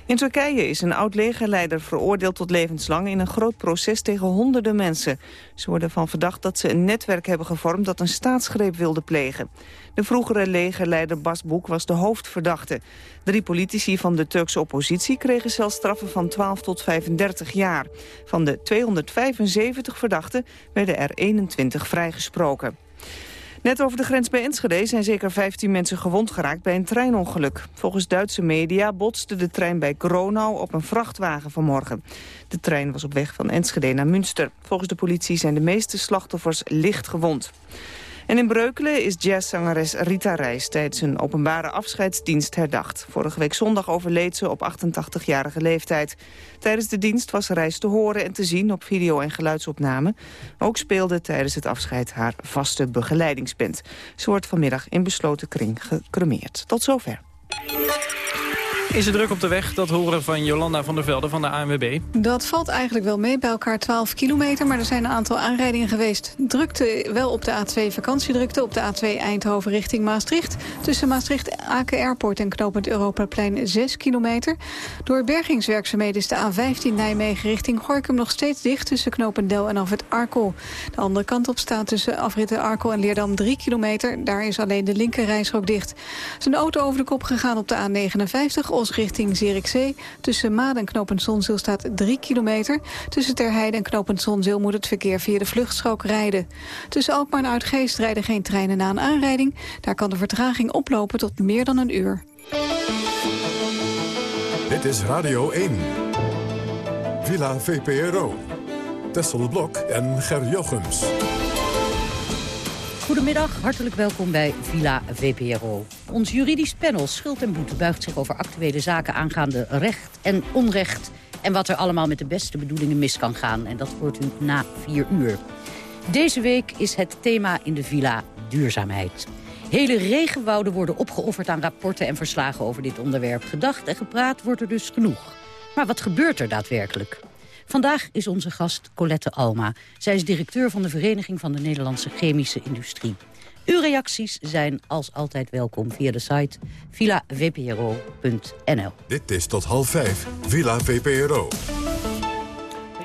In Turkije is een oud-legerleider veroordeeld tot levenslang... in een groot proces tegen honderden mensen. Ze worden van verdacht dat ze een netwerk hebben gevormd... dat een staatsgreep wilde plegen. De vroegere legerleider Bas Boek was de hoofdverdachte. Drie politici van de Turkse oppositie kregen zelfs straffen van 12 tot 35 jaar. Van de 275 verdachten werden er 21 vrijgesproken. Net over de grens bij Enschede zijn zeker 15 mensen gewond geraakt bij een treinongeluk. Volgens Duitse media botste de trein bij Gronau op een vrachtwagen vanmorgen. De trein was op weg van Enschede naar Münster. Volgens de politie zijn de meeste slachtoffers licht gewond. En in Breukelen is jazzzangeres Rita Reis tijdens een openbare afscheidsdienst herdacht. Vorige week zondag overleed ze op 88-jarige leeftijd. Tijdens de dienst was Reis te horen en te zien op video- en geluidsopname. Ook speelde tijdens het afscheid haar vaste begeleidingsband. Ze wordt vanmiddag in besloten kring gecremeerd. Tot zover. Is er druk op de weg? Dat horen van Jolanda van der Velde van de ANWB. Dat valt eigenlijk wel mee, bij elkaar 12 kilometer... maar er zijn een aantal aanrijdingen geweest. Drukte wel op de A2 vakantiedrukte, op de A2 Eindhoven richting Maastricht. Tussen Maastricht-Aken Airport en knooppunt Europaplein 6 kilometer. Door bergingswerkzaamheden is de A15 Nijmegen richting Gorkum nog steeds dicht... tussen knooppunt Del en Afrit Arkel. De andere kant op staat tussen afritten Arkel en Leerdam 3 kilometer. Daar is alleen de linkerrijstrook dicht. Een auto over de kop gegaan op de A59 Richting Zierikzee. Tussen Maden en Knopend staat 3 kilometer. Tussen Terheide en Knopend Zonzeel moet het verkeer via de vluchtstrook rijden. Tussen Alkmaar en Uitgeest rijden geen treinen na een aanrijding. Daar kan de vertraging oplopen tot meer dan een uur. Dit is Radio 1. Villa VPRO. Tessel Blok en Ger Jochems. Goedemiddag, hartelijk welkom bij Villa VPRO. Ons juridisch panel Schuld en Boete buigt zich over actuele zaken aangaande recht en onrecht... en wat er allemaal met de beste bedoelingen mis kan gaan. En dat hoort u na vier uur. Deze week is het thema in de villa duurzaamheid. Hele regenwouden worden opgeofferd aan rapporten en verslagen over dit onderwerp. Gedacht en gepraat wordt er dus genoeg. Maar wat gebeurt er daadwerkelijk? Vandaag is onze gast Colette Alma. Zij is directeur van de Vereniging van de Nederlandse Chemische Industrie. Uw reacties zijn als altijd welkom via de site villavpro.nl. Dit is tot half vijf, Villa VPRO.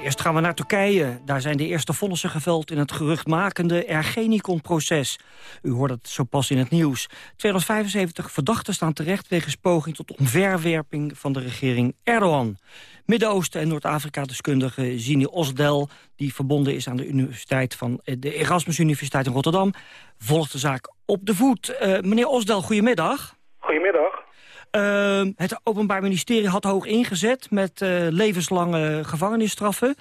Eerst gaan we naar Turkije. Daar zijn de eerste vonnissen geveld in het geruchtmakende Ergenikon-proces. U hoort het zo pas in het nieuws. 275 verdachten staan terecht wegens poging tot omverwerping van de regering Erdogan. Midden-Oosten en Noord-Afrika-deskundige Zini Osdel... die verbonden is aan de, universiteit van, eh, de Erasmus Universiteit in Rotterdam... volgt de zaak op de voet. Uh, meneer Osdel, goedemiddag. Goedemiddag. Uh, het Openbaar Ministerie had hoog ingezet met uh, levenslange gevangenisstraffen.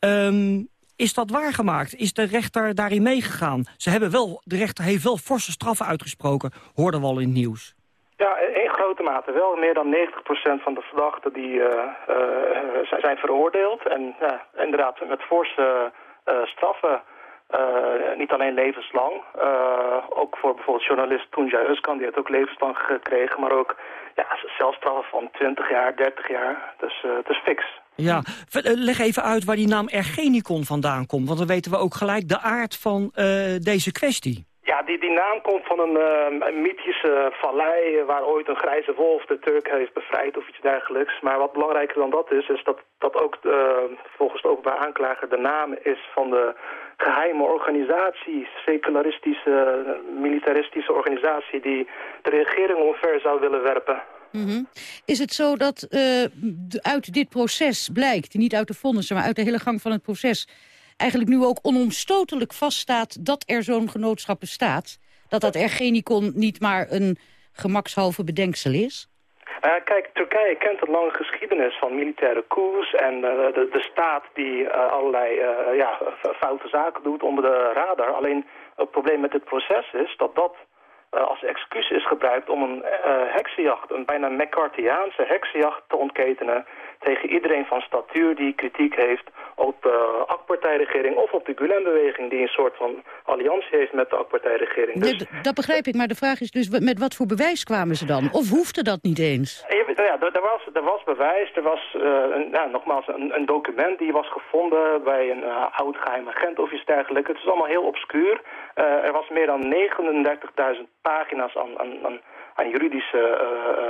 Um, Is dat waargemaakt? Is de rechter daarin meegegaan? Ze hebben wel, de rechter heeft wel forse straffen uitgesproken, hoorden we al in het nieuws. Ja, in grote mate wel. Meer dan 90% van de verdachten die, uh, uh, zijn veroordeeld. En inderdaad met forse straffen. niet alleen levenslang. ook voor bijvoorbeeld journalist Tunja Uskan, die heeft ook levenslang gekregen. Maar ook ja, celstraffen van 20 jaar, 30 jaar. Dus het is fix. Ja, leg even uit waar die naam Ergenicon vandaan komt. Want dan weten we ook gelijk de aard van deze kwestie. Ja, die, die naam komt van een, uh, mythische vallei waar ooit een grijze wolf de Turk heeft bevrijd of iets dergelijks. Maar wat belangrijker dan dat is, is dat, dat ook uh, volgens de openbaar aanklager de naam is van de geheime organisatie, secularistische, militaristische organisatie die de regering omver zou willen werpen. -hmm. Is het zo dat uh, uit dit proces blijkt, niet uit de vonnissen, maar uit de hele gang van het proces eigenlijk nu ook onomstotelijk vaststaat dat er zo'n genootschap bestaat? Dat dat Ergenicon niet maar een gemakshalve bedenksel is? Uh, kijk, Turkije kent een lange geschiedenis van militaire coups en uh, de, de, staat die uh, allerlei ja, foute zaken doet onder de radar. Alleen het probleem met dit proces is dat dat als excuus is gebruikt om een heksenjacht, een bijna McCarthyaanse heksenjacht te ontketenen tegen iedereen van statuur die kritiek heeft op de uh, AK-partijregering of op de Gulen-beweging... die een soort van alliantie heeft met de AK-partijregering. Dus... dat begrijp ik, maar de vraag is dus met wat voor bewijs kwamen ze dan? Of hoefde dat niet eens? Ja, er, was, er was bewijs, er was uh, een, nogmaals een, een, document die was gevonden bij een uh, oud geheim agent of iets dergelijks. Het is allemaal heel obscuur. Er was meer dan 39.000 pagina's aan, aan, aan juridische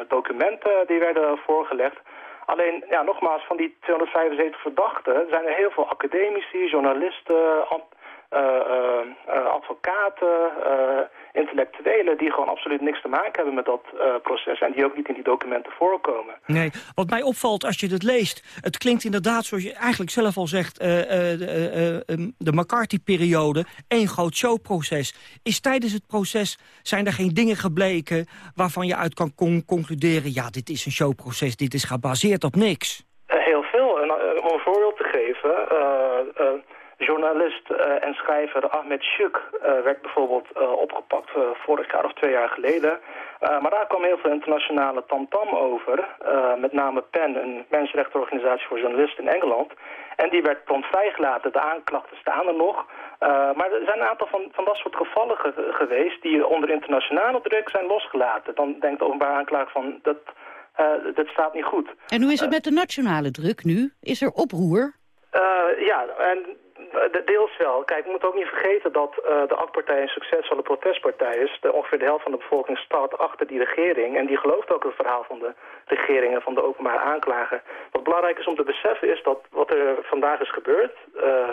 documenten die werden voorgelegd. Alleen, ja, nogmaals, van die 275 verdachten zijn er heel veel academici, journalisten, uh, uh, advocaten, intellectuelen die gewoon absoluut niks te maken hebben met dat proces en die ook niet in die documenten voorkomen. Nee, wat mij opvalt als je het leest, het klinkt inderdaad zoals je eigenlijk zelf al zegt, de, de McCarthy-periode, één groot showproces. Is tijdens het proces, zijn er geen dingen gebleken waarvan je uit kan con concluderen, ja, dit is een showproces, dit is gebaseerd op niks? heel veel. En, om een voorbeeld te geven, journalist uh, en schrijver Ahmed Shuk uh, werd bijvoorbeeld uh, opgepakt vorig jaar of twee jaar geleden. maar daar kwam heel veel internationale tamtam over. met name PEN, een mensenrechtenorganisatie voor journalisten in Engeland. En die werd prompt vrijgelaten. De aanklachten staan er nog. maar er zijn een aantal van, van dat soort gevallen ge geweest... die onder internationale druk zijn losgelaten. Dan denkt de openbaar aanklager van... dat, dat staat niet goed. En hoe is het met de nationale druk nu? Is er oproer? ja, en Deels wel. Kijk, we moeten ook niet vergeten dat uh, de AK-partij een succesvolle protestpartij is. De, ongeveer de helft van de bevolking staat achter die regering. En die gelooft ook het verhaal van de regering en van de openbare aanklager. Wat belangrijk is om te beseffen is dat wat er vandaag is gebeurd... Uh,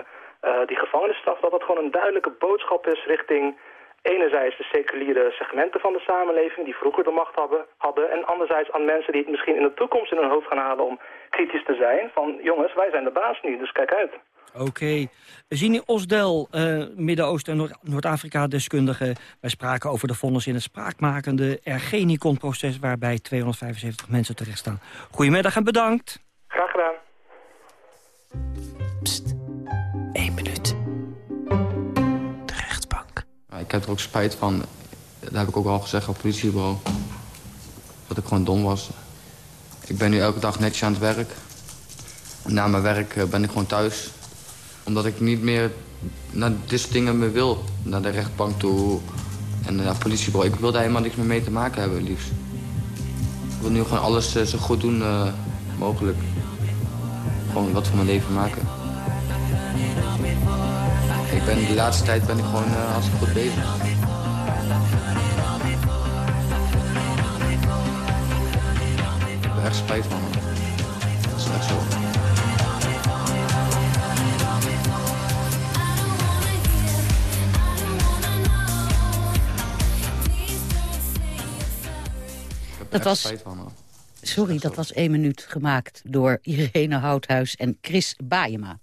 die gevangenisstraf, dat dat gewoon een duidelijke boodschap is richting enerzijds de seculiere segmenten van de samenleving die vroeger de macht hadden, hadden en anderzijds aan mensen die het misschien in de toekomst in hun hoofd gaan halen om kritisch te zijn van jongens, wij zijn de baas nu, dus kijk uit. Oké. Okay. Zini Osdel, uh, Midden-Oosten en Noord-Afrika-deskundige. Wij spraken over de vonnis in het spraakmakende Ergenicon-proces... waarbij 275 mensen terecht staan. Goedemiddag en bedankt. Graag gedaan. Pst, Eén minuut. De rechtbank. ik heb er ook spijt van. Dat heb ik ook al gezegd op het politiebureau. Dat ik gewoon dom was. Ik ben nu elke dag netjes aan het werk. Na mijn werk eh, ben ik gewoon thuis omdat ik niet meer naar dit soort dingen meer wil. Naar de rechtbank toe en naar het politiebureau. Ik wil daar helemaal niks meer mee te maken hebben, liefst. Ik wil nu gewoon alles uh, zo goed doen uh, mogelijk. Gewoon wat van mijn leven maken. Ik ben, de laatste tijd ben ik gewoon uh, goed bezig. Ik heb er echt spijt van. Dat is echt zo. Dat was, sorry, dat was één minuut gemaakt door Irene Houthuis en Chris Baayema.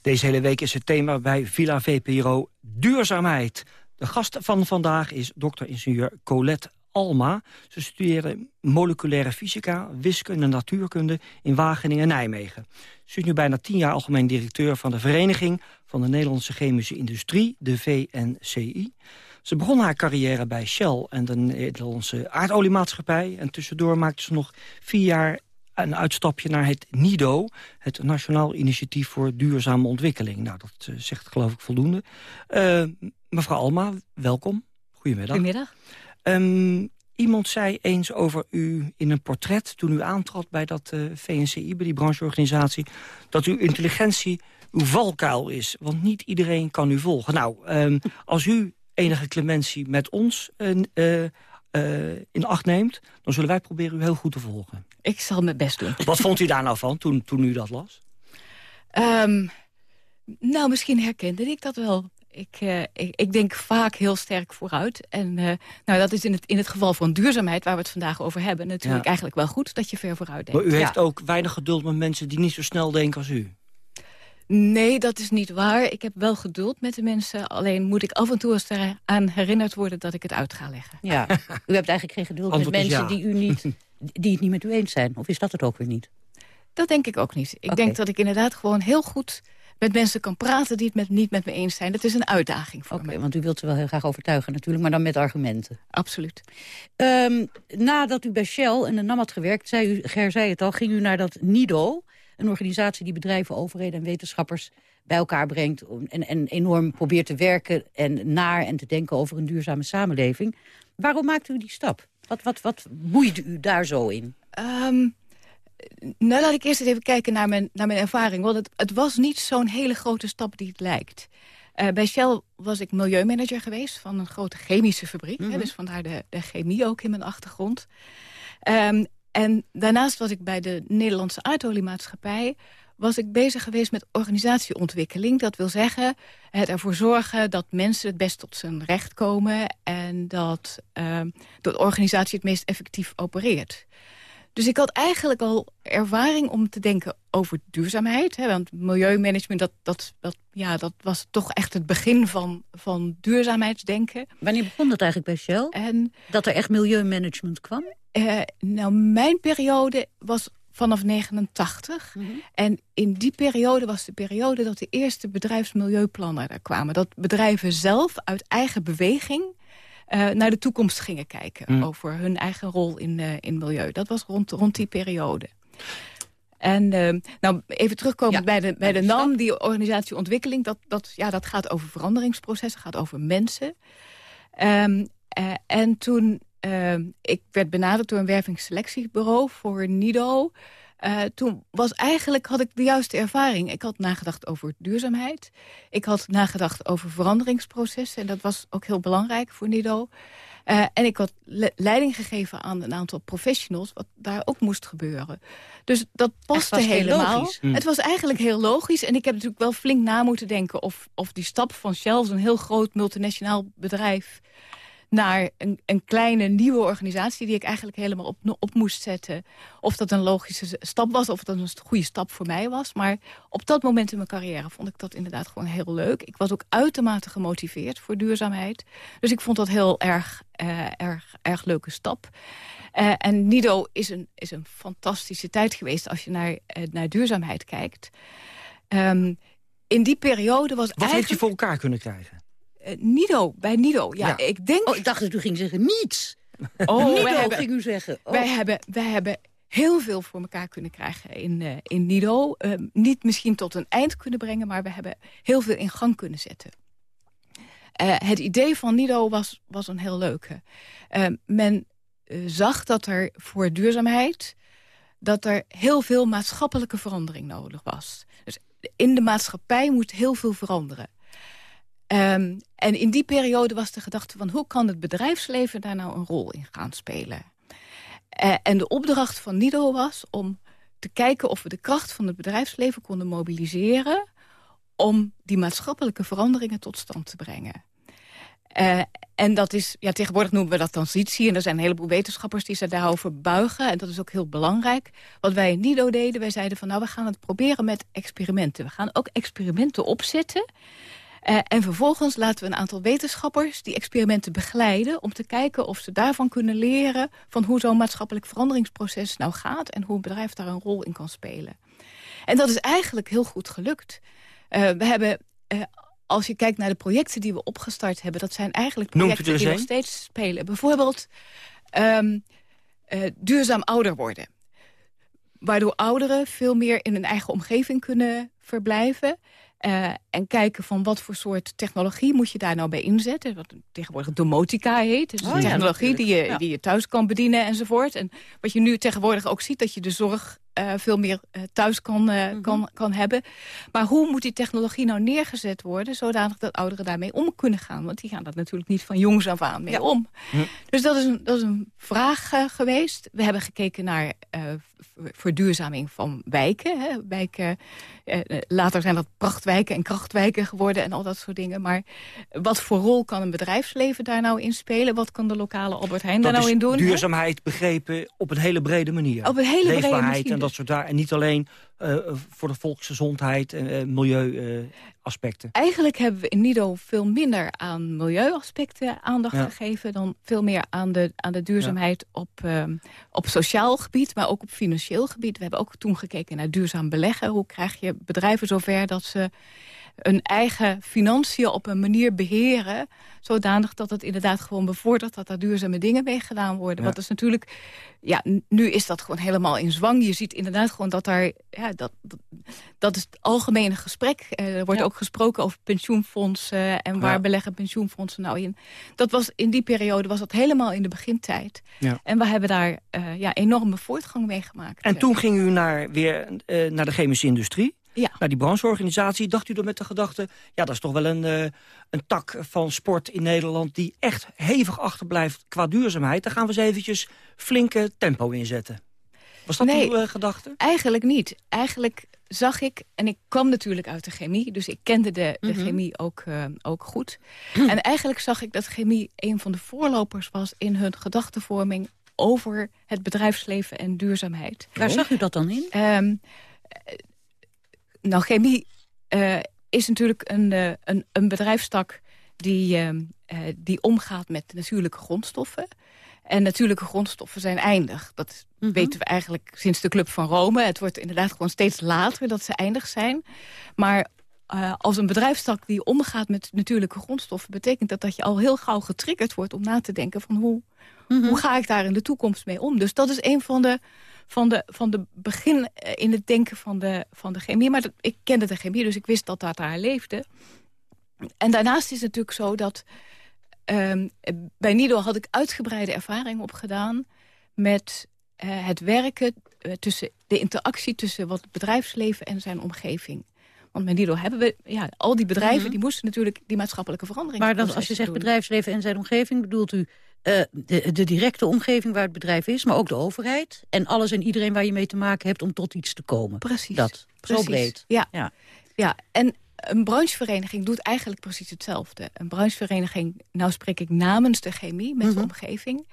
Deze hele week is het thema bij Villa VPRO duurzaamheid. De gast van vandaag is dokter-ingenieur Colette Alma. Ze studeerde moleculaire fysica, wiskunde en natuurkunde... in Wageningen en Nijmegen. Ze is nu bijna tien jaar algemeen directeur van de Vereniging... van de Nederlandse Chemische Industrie, de VNCI. Ze begon haar carrière bij Shell en de Nederlandse aardoliemaatschappij. En tussendoor maakte ze nog vier jaar een uitstapje naar het NIDO... het Nationaal Initiatief voor Duurzame Ontwikkeling. Nou, dat uh, zegt geloof ik voldoende. Uh, mevrouw Alma, welkom. Goedemiddag. Goedemiddag. Um, iemand zei eens over u in een portret... toen u aantrad bij dat uh, VNCI, bij die brancheorganisatie... dat uw intelligentie uw valkuil is. Want niet iedereen kan u volgen. Nou, um, als u enige clementie met ons uh, in acht neemt... dan zullen wij proberen u heel goed te volgen. Ik zal mijn best doen. Wat vond u daar nou van toen, toen u dat las? Um, nou, misschien herkende ik dat wel. Ik, uh, ik, ik, denk vaak heel sterk vooruit. En uh, nou, dat is in het, in het geval van duurzaamheid, waar we het vandaag over hebben... natuurlijk ja. eigenlijk wel goed dat je ver vooruit denkt. Maar u heeft ja. ook weinig geduld met mensen die niet zo snel denken als u. Nee, dat is niet waar. Ik heb wel geduld met de mensen. Alleen moet ik af en toe eens eraan herinnerd worden dat ik het uit ga leggen. Ja, u hebt eigenlijk geen geduld Antwoord met mensen ja. die, u niet, die het niet met u eens zijn. Of is dat het ook weer niet? Dat denk ik ook niet. Ik okay. denk dat ik inderdaad gewoon heel goed met mensen kan praten die het met, niet met me eens zijn. Dat is een uitdaging voor okay, me. Want u wilt ze wel heel graag overtuigen natuurlijk, maar dan met argumenten. Absoluut. Um, nadat u bij Shell en de NAM had gewerkt, zei u, Ger zei het al, ging u naar dat NIDO... Een organisatie die bedrijven, overheden en wetenschappers bij elkaar brengt... en, en enorm probeert te werken en naar en te denken over een duurzame samenleving. Waarom maakt u die stap? Wat, wat, wat boeide u daar zo in? Um, nou, laat ik eerst even kijken naar mijn, naar mijn ervaring. Want het, het was niet zo'n hele grote stap die het lijkt. Uh, bij Shell was ik milieumanager geweest van een grote chemische fabriek. Mm -hmm. hè, dus vandaar de, de chemie ook in mijn achtergrond. Um, en daarnaast was ik bij de Nederlandse aardoliemaatschappij... was ik bezig geweest met organisatieontwikkeling. Dat wil zeggen het ervoor zorgen dat mensen het best tot zijn recht komen... en dat uh, de organisatie het meest effectief opereert. Dus ik had eigenlijk al ervaring om te denken over duurzaamheid. Hè, want milieumanagement, dat, dat, dat, ja, dat was toch echt het begin van, van duurzaamheidsdenken. Wanneer begon dat eigenlijk bij Shell? En, dat er echt milieumanagement kwam? Uh, nou, mijn periode was vanaf 89. Mm -hmm. En in die periode was de periode dat de eerste bedrijfsmilieuplannen er kwamen. Dat bedrijven zelf uit eigen beweging uh, naar de toekomst gingen kijken. Mm. Over hun eigen rol in, uh, in milieu. Dat was rond, rond die periode. En uh, nou, even terugkomen ja. bij de, bij de NAM, die organisatieontwikkeling. Dat, dat, ja, dat gaat over veranderingsprocessen, gaat over mensen. Um, en toen uh, ik werd benaderd door een wervingsselectiebureau voor NIDO. Uh, toen was eigenlijk, had ik de juiste ervaring. Ik had nagedacht over duurzaamheid. Ik had nagedacht over veranderingsprocessen. En dat was ook heel belangrijk voor NIDO. Uh, en ik had le leiding gegeven aan een aantal professionals... wat daar ook moest gebeuren. Dus dat paste helemaal. Hm. Het was eigenlijk heel logisch. En ik heb natuurlijk wel flink na moeten denken... of, of die stap van Shell, een heel groot multinationaal bedrijf naar een, een, kleine nieuwe organisatie... die ik eigenlijk helemaal op, op moest zetten. Of dat een logische stap was, of dat een goede stap voor mij was. Maar op dat moment in mijn carrière vond ik dat inderdaad gewoon heel leuk. Ik was ook uitermate gemotiveerd voor duurzaamheid. Dus ik vond dat heel erg, uh, erg, erg leuke stap. Uh, en Nido is een, is een fantastische tijd geweest als je naar, uh, naar duurzaamheid kijkt. Um, in die periode was Wat eigenlijk... heeft je voor elkaar kunnen krijgen? Uh, Nido, bij Nido. Ja, ja, ik denk... Oh, ik dacht dat u ging zeggen niets. Oh, Nido hebben, ging u zeggen. Oh. Wij, hebben, wij hebben heel veel voor elkaar kunnen krijgen in, uh, in Nido. Uh, niet misschien tot een eind kunnen brengen, maar we hebben heel veel in gang kunnen zetten. Uh, het idee van Nido was, was een heel leuke. men zag dat er voor duurzaamheid... dat er heel veel maatschappelijke verandering nodig was. Dus in de maatschappij moet heel veel veranderen. Um, en in die periode was de gedachte van... hoe kan het bedrijfsleven daar nou een rol in gaan spelen? Uh, en de opdracht van NIDO was om te kijken of we de kracht van het bedrijfsleven konden mobiliseren... om die maatschappelijke veranderingen tot stand te brengen. Uh, en dat is, ja, tegenwoordig noemen we dat transitie. En er zijn een heleboel wetenschappers die zich daarover buigen. En dat is ook heel belangrijk. Wat wij in NIDO deden, wij zeiden van... nou, we gaan het proberen met experimenten. We gaan ook experimenten opzetten... Uh, en vervolgens laten we een aantal wetenschappers die experimenten begeleiden... om te kijken of ze daarvan kunnen leren... van hoe zo'n maatschappelijk veranderingsproces nou gaat... en hoe een bedrijf daar een rol in kan spelen. En dat is eigenlijk heel goed gelukt. Uh, we hebben als je kijkt naar de projecten die we opgestart hebben... dat zijn eigenlijk projecten die nog steeds spelen. Bijvoorbeeld um, uh, duurzaam ouder worden. Waardoor ouderen veel meer in hun eigen omgeving kunnen verblijven... Uh, en kijken van wat voor soort technologie moet je daar nou bij inzetten. Wat tegenwoordig domotica heet. Dus oh, technologie ja, die, je, ja. die je thuis kan bedienen enzovoort. En wat je nu tegenwoordig ook ziet, dat je de zorg uh, veel meer uh, thuis kan, uh, mm -hmm. kan, kan hebben. Maar hoe moet die technologie nou neergezet worden... zodanig dat ouderen daarmee om kunnen gaan? Want die gaan dat natuurlijk niet van jongs af aan mee ja. om. Hm. Dus dat is een, dat is een vraag geweest. We hebben gekeken naar verduurzaming van wijken. Hè. wijken later zijn dat prachtwijken en krachtwijken geworden... en al dat soort dingen. Maar wat voor rol kan een bedrijfsleven daar nou in spelen? Wat kan de lokale Albert Heijn dat daar nou in doen? duurzaamheid hè? begrepen op een hele brede manier. Op een hele brede manier dat soort daar. En niet alleen uh, voor de volksgezondheid en uh, milieuaspecten. Uh, Eigenlijk hebben we in Nido veel minder aan milieuaspecten aandacht ja. gegeven... dan veel meer aan de, aan de duurzaamheid ja. op, op sociaal gebied... maar ook op financieel gebied. We hebben ook toen gekeken naar duurzaam beleggen. Hoe krijg je bedrijven zover dat ze hun eigen financiën op een manier beheren... zodanig dat het inderdaad gewoon bevordert dat er duurzame dingen mee gedaan worden. Ja. Want dat is natuurlijk... Ja, nu is dat gewoon helemaal in zwang. Je ziet inderdaad gewoon dat daar... Ja, dat, dat is het algemene gesprek. Uh, er wordt ja. ook gesproken over pensioenfondsen... en waar ja. beleggen pensioenfondsen nou in. Dat was, in die periode was dat helemaal in de begintijd. En we hebben daar uh, ja, enorme voortgang mee gemaakt. En toen ging u naar, weer uh, naar de chemische industrie? Ja. Naar die brancheorganisatie, dacht u dan met de gedachte... ja, dat is toch wel een, uh, een tak van sport in Nederland... die echt hevig achterblijft qua duurzaamheid. Daar gaan we eens eventjes flinke tempo in zetten. Was dat nee, uw uh, gedachte? eigenlijk niet. Eigenlijk zag ik, en ik kwam natuurlijk uit de chemie... dus ik kende de, de mm -hmm. chemie ook, uh, ook goed. en eigenlijk zag ik dat chemie een van de voorlopers was... in hun gedachtenvorming over het bedrijfsleven en duurzaamheid. Waar zag u dat dan in? Um, nou, chemie uh, is natuurlijk een, uh, een, een bedrijfstak die, uh, die omgaat met natuurlijke grondstoffen. En natuurlijke grondstoffen zijn eindig. Dat mm -hmm. weten we eigenlijk sinds de Club van Rome. Het wordt inderdaad gewoon steeds later dat ze eindig zijn. Maar uh, als een bedrijfstak die omgaat met natuurlijke grondstoffen... betekent dat dat je al heel gauw getriggerd wordt om na te denken... van hoe, mm -hmm. hoe ga ik daar in de toekomst mee om? Dus dat is een van de van de, van de begin in het denken van de, van de chemie. Maar dat, ik kende de chemie, dus ik wist dat dat daar leefde. En daarnaast is het natuurlijk zo dat... Um, bij Nido had ik uitgebreide ervaring opgedaan... met uh, het werken, uh, tussen de interactie tussen wat het bedrijfsleven en zijn omgeving. Want met Nido hebben we, ja, al die bedrijven... Mm -hmm. die moesten natuurlijk die maatschappelijke verandering Maar als je zegt doen. bedrijfsleven en zijn omgeving... bedoelt u uh, de, de, directe omgeving waar het bedrijf is, maar ook de overheid. En alles en iedereen waar je mee te maken hebt om tot iets te komen. Precies. Dat, precies. zo breed. Ja. ja. ja, en een branchevereniging doet eigenlijk precies hetzelfde. Een branchevereniging, nou spreek ik namens de chemie, met mm -hmm. de omgeving.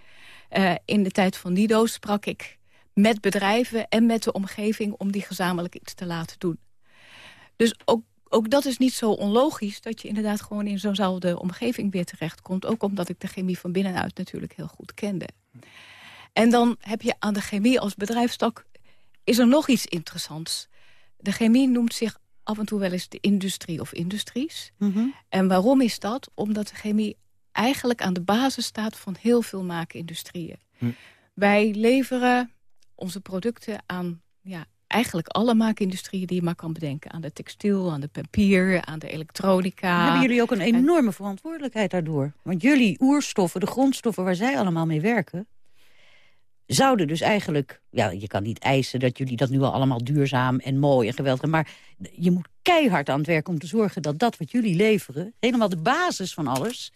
Uh, in de tijd van Nido sprak ik met bedrijven en met de omgeving... om die gezamenlijk iets te laten doen. Dus ook ook dat is niet zo onlogisch dat je inderdaad gewoon in zo'nzelfde omgeving weer terechtkomt. Ook omdat ik de chemie van binnenuit natuurlijk heel goed kende. En dan heb je aan de chemie als bedrijfstak, is er nog iets interessants. De chemie noemt zich af en toe wel eens de industrie of industries. Mm -hmm. En waarom is dat? Omdat de chemie eigenlijk aan de basis staat van heel veel maakindustrieën. Mm. Wij leveren onze producten aan ja, eigenlijk alle maakindustrieën die je maar kan bedenken. Aan de textiel, aan de papier, aan de elektronica. Hebben jullie ook een enorme en... verantwoordelijkheid daardoor? Want jullie oerstoffen, de grondstoffen waar zij allemaal mee werken... zouden dus eigenlijk... Ja, je kan niet eisen dat jullie dat nu al allemaal duurzaam en mooi en geweldig... maar je moet keihard aan het werk om te zorgen dat dat wat jullie leveren... helemaal de basis van alles...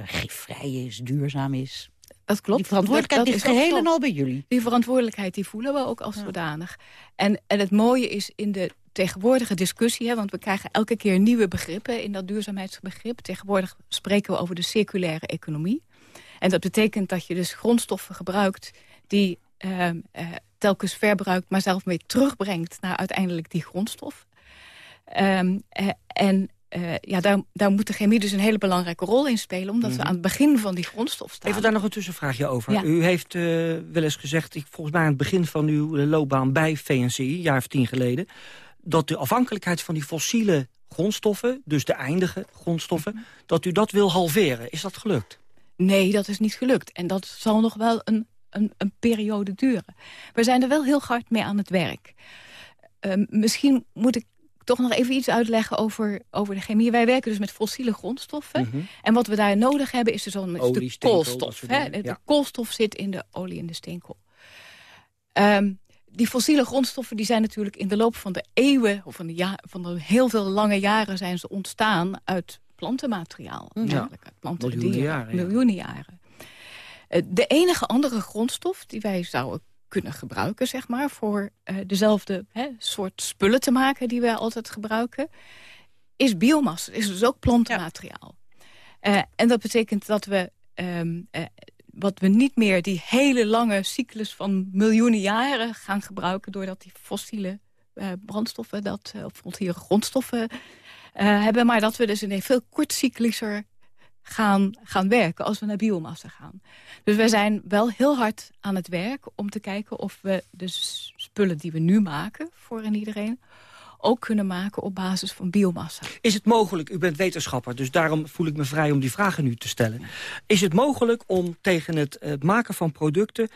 Gifvrij is, duurzaam is. Dat klopt. Die verantwoordelijkheid dat, ligt geheel en al bij jullie. Die verantwoordelijkheid die voelen we ook als ja. zodanig. En, en het mooie is in de tegenwoordige discussie... Hè, want we krijgen elke keer nieuwe begrippen in dat duurzaamheidsbegrip. Tegenwoordig spreken we over de circulaire economie. En dat betekent dat je dus grondstoffen gebruikt... die uh, uh, telkens verbruikt, maar zelf mee terugbrengt... naar uiteindelijk die grondstof. Um, uh, en uh, ja, daar, daar moet de chemie dus een hele belangrijke rol in spelen... omdat we Mhm. aan het begin van die grondstof staan. Even daar nog een tussenvraagje over. Ja. U heeft eh, wel eens gezegd, ik, volgens mij aan het begin van uw eh, loopbaan bij VNCI, een jaar of tien geleden, dat de afhankelijkheid van die fossiele grondstoffen, dus de eindige grondstoffen, dat u dat wil halveren. Is dat gelukt? Nee, dat is niet gelukt. En dat zal nog wel een, een, een periode duren. We zijn er wel heel hard mee aan het werk. Ehm, misschien moet ik toch nog even iets uitleggen over, over de chemie. Wij werken dus met fossiele grondstoffen. Mhm. En wat we daar nodig hebben is dus al een Olie, stuk koolstof. hè. De koolstof zit in de olie en de steenkool. Ehm, die fossiele grondstoffen die zijn natuurlijk in de loop van de eeuwen... of van, de ja, van de heel veel lange jaren zijn ze ontstaan uit plantenmateriaal. Ja. Eigenlijk uit planten, Miljoenen dieren, jaren, ja. Miljoenen jaren. Eh, de enige andere grondstof die wij zouden kunnen gebruiken... zeg maar, voor eh, dezelfde hè, soort spullen te maken die wij altijd gebruiken... is biomassa. is dus ook plantenmateriaal. Eh, en dat betekent dat we... ehm, eh, wat we niet meer die hele lange cyclus van miljoenen jaren gaan gebruiken... doordat die fossiele brandstoffen, dat, of grondstoffen hebben... maar dat we dus in een veel kortcyclischer gaan, gaan werken als we naar biomassa gaan. Dus wij zijn wel heel hard aan het werk om te kijken of we de spullen die we nu maken voor en iedereen ook kunnen maken op basis van biomassa. Is het mogelijk, u bent wetenschapper, dus daarom voel ik me vrij om die vragen nu te stellen. Is het mogelijk om tegen het eh, maken van producten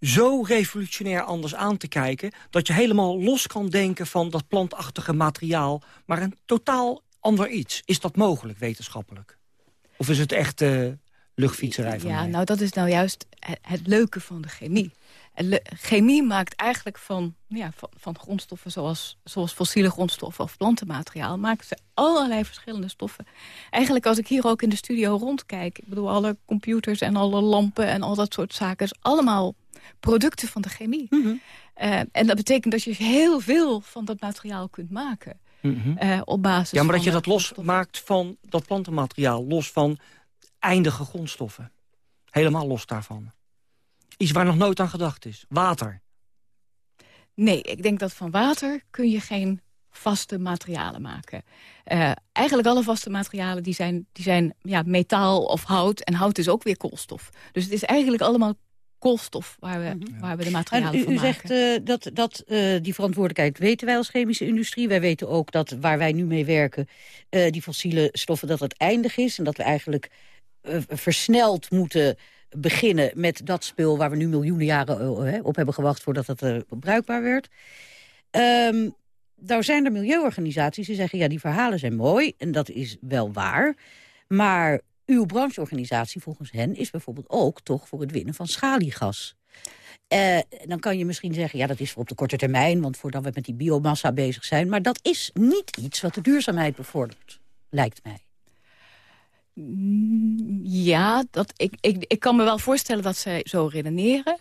zo revolutionair anders aan te kijken... dat je helemaal los kan denken van dat plantachtige materiaal... maar een totaal ander iets? Is dat mogelijk wetenschappelijk? Of is het echt eh, luchtfietserij van Ja, mij? nou dat is nou juist het, het leuke van de chemie. En chemie maakt eigenlijk van, ja, van, van grondstoffen zoals, zoals fossiele grondstoffen of plantenmateriaal... maken ze allerlei verschillende stoffen. Eigenlijk als ik hier ook in de studio rondkijk... ik bedoel, alle computers en alle lampen en al dat soort zaken... is allemaal producten van de chemie. Mhm. Eh, en dat betekent dat je heel veel van dat materiaal kunt maken... Mhm. eh, op basis Ja, maar dat je dat losmaakt van dat plantenmateriaal... los van eindige grondstoffen. Helemaal los daarvan. Iets waar nog nooit aan gedacht is. Water. Nee, ik denk dat van water kun je geen vaste materialen maken. Eh, eigenlijk alle vaste materialen die zijn, die zijn ja, metaal of hout. En hout is ook weer koolstof. Dus het is eigenlijk allemaal koolstof waar we, waar we de materialen En u, van u maken. zegt eh, dat, dat eh, die verantwoordelijkheid weten wij als chemische industrie. Wij weten ook dat waar wij nu mee werken, eh, die fossiele stoffen, dat het eindig is. En dat we eigenlijk versneld moeten beginnen met dat spul... waar we nu miljoenen jaren op hebben gewacht voordat het bruikbaar werd. Ehm nou zijn er milieuorganisaties die zeggen... ja, die verhalen zijn mooi en dat is wel waar. Maar uw brancheorganisatie volgens hen is bijvoorbeeld ook toch voor het winnen van schaliegas. Eh, dan kan je misschien zeggen, ja, dat is voor op de korte termijn... want voordat we met die biomassa bezig zijn. Maar dat is niet iets wat de duurzaamheid bevordert, lijkt mij. Mm, Ja, dat, ik, ik, ik kan me wel voorstellen dat zij zo redeneren.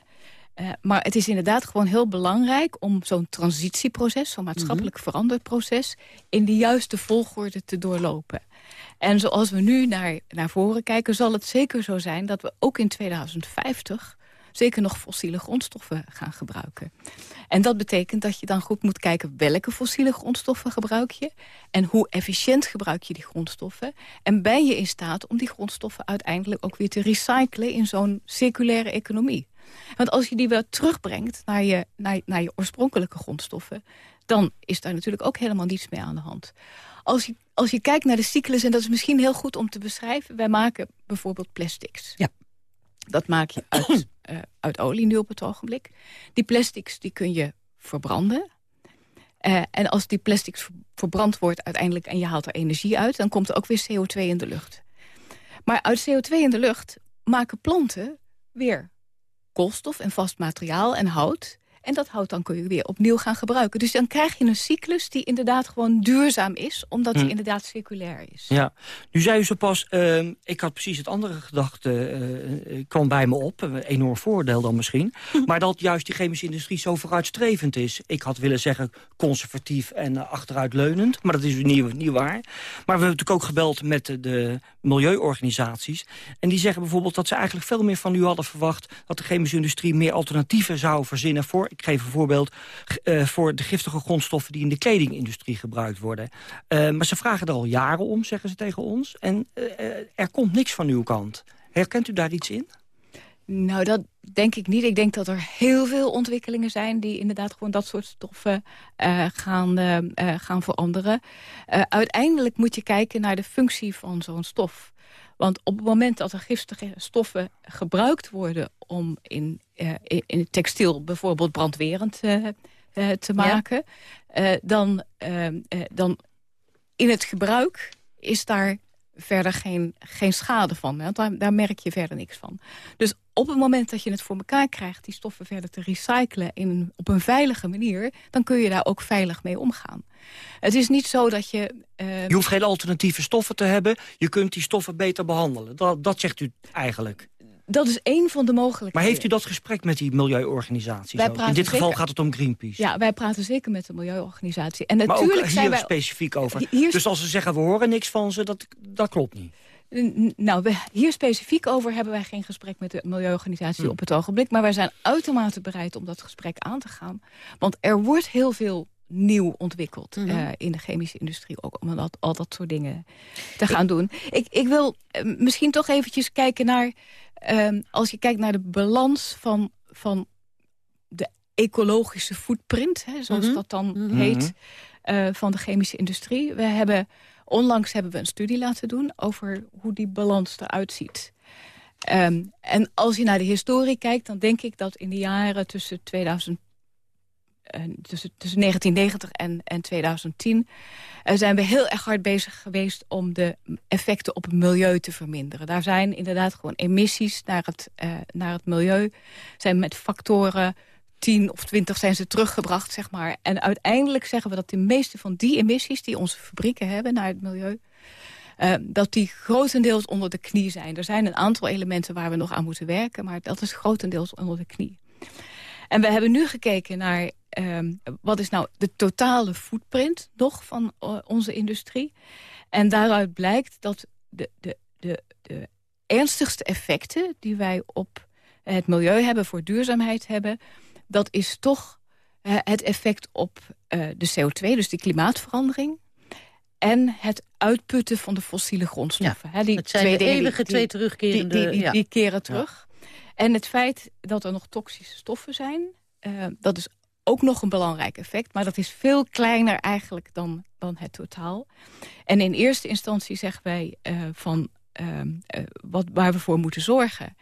Eh, maar het is inderdaad gewoon heel belangrijk om zo'n transitieproces... zo'n maatschappelijk Mhm. veranderproces... in de juiste volgorde te doorlopen. En zoals we nu naar, naar voren kijken... zal het zeker zo zijn dat we ook in 2050 zeker nog fossiele grondstoffen gaan gebruiken. En dat betekent dat je dan goed moet kijken... welke fossiele grondstoffen gebruik je... en hoe efficiënt gebruik je die grondstoffen... en ben je in staat om die grondstoffen uiteindelijk ook weer te recyclen... in zo'n circulaire economie. Want als je die weer terugbrengt naar je, naar, naar je oorspronkelijke grondstoffen... dan is daar natuurlijk ook helemaal niets mee aan de hand. Als je, als je kijkt naar de cyclus, en dat is misschien heel goed om te beschrijven... wij maken bijvoorbeeld plastics. Ja. Dat maak je uit, eh, uit olie nu op het ogenblik. Die plastics die kun je verbranden. Eh, en als die plastics ver- verbrand wordt uiteindelijk en je haalt er energie uit... dan komt er ook weer CO2 in de lucht. Maar uit CO2 in de lucht maken planten weer koolstof en vast materiaal en hout. En dat hout dan kun je weer opnieuw gaan gebruiken. Dus dan krijg je een cyclus die inderdaad gewoon duurzaam is... omdat die Hm. inderdaad circulair is. Ja, nu zei u zo pas, ehm, ik had precies het andere gedachte, eh, eh, kwam bij me op. Een enorm voordeel dan misschien. maar dat juist die chemische industrie zo vooruitstrevend is. Ik had willen zeggen conservatief en eh, achteruitleunend, maar dat is niet, niet waar. Maar we hebben natuurlijk ook gebeld met de, de milieuorganisaties. En die zeggen bijvoorbeeld dat ze eigenlijk veel meer van u hadden verwacht... dat de chemische industrie meer alternatieven zou verzinnen voor, ik geef een voorbeeld, uh, voor de giftige grondstoffen die in de kledingindustrie gebruikt worden. Uh, maar ze vragen er al jaren om, zeggen ze tegen ons. En uh, er komt niks van uw kant. Herkent u daar iets in? Nou, dat denk ik niet. Ik denk dat er heel veel ontwikkelingen zijn... die inderdaad gewoon dat soort stoffen gaan, gaan veranderen. uiteindelijk moet je kijken naar de functie van zo'n stof. Want op het moment dat er giftige stoffen gebruikt worden... om in, in, in het textiel bijvoorbeeld brandwerend te maken... dan, dan in het gebruik is daar verder geen, geen schade van. Want daar, daar, merk je verder niks van. Dus op het moment dat je het voor elkaar krijgt... die stoffen verder te recyclen in, op een veilige manier... dan kun je daar ook veilig mee omgaan. Het is niet zo dat je... Uh... Je hoeft geen alternatieve stoffen te hebben. Je kunt die stoffen beter behandelen. Dat, dat zegt u eigenlijk. Dat is één van de mogelijkheden. Maar heeft u dat gesprek met die milieuorganisaties? In dit geval gaat het om Greenpeace. Ja, wij praten zeker met de milieuorganisatie. En natuurlijk maar ook hier zijn wij... specifiek over. Hier... Dus als ze zeggen, we horen niks van ze, dat, dat klopt niet. Nou, we, hier specifiek over hebben wij geen gesprek met de milieuorganisatie hm. op het ogenblik. Maar wij zijn uitermate bereid om dat gesprek aan te gaan. Want er wordt heel veel nieuw ontwikkeld mhm. eh, in de chemische industrie. Ook om dat, al dat soort dingen te gaan doen. Ik, ik wil uh, misschien toch eventjes kijken naar... Uh, als je kijkt naar de balans van, van de ecologische footprint... Hè, zoals mhm. dat dan mhm. heet, uh, van de chemische industrie. We hebben, onlangs hebben we een studie laten doen... over hoe die balans eruit ziet. Um, en als je naar de historie kijkt, dan denk ik dat in de jaren tussen 2000 uh, tussen, tussen 1990 en, en 2010... Uh, zijn we heel erg hard bezig geweest om de effecten op het milieu te verminderen. Daar zijn inderdaad gewoon emissies naar het, uh, naar het milieu... zijn met factoren 10 of 20 zijn ze teruggebracht, zeg maar. En uiteindelijk zeggen we dat de meeste van die emissies... die onze fabrieken hebben naar het milieu... Uh, dat die grotendeels onder de knie zijn. Er zijn een aantal elementen waar we nog aan moeten werken... maar dat is grotendeels onder de knie. En we hebben nu gekeken naar um, wat is nou de totale footprint nog van uh, onze industrie. En daaruit blijkt dat de, de, de, de ernstigste effecten die wij op het milieu hebben, voor duurzaamheid hebben, dat is toch uh, het effect op uh, de CO2, dus die klimaatverandering. En het uitputten van de fossiele grondstoffen. Ja, die het zijn twee de eeuwige twee terugkerende... Die, die, die, die keren terug. Ja. En het feit dat er nog toxische stoffen zijn... Uh, dat is ook nog een belangrijk effect. Maar dat is veel kleiner eigenlijk dan, dan het totaal. En in eerste instantie zeggen wij uh, van uh, wat, waar we voor moeten zorgen...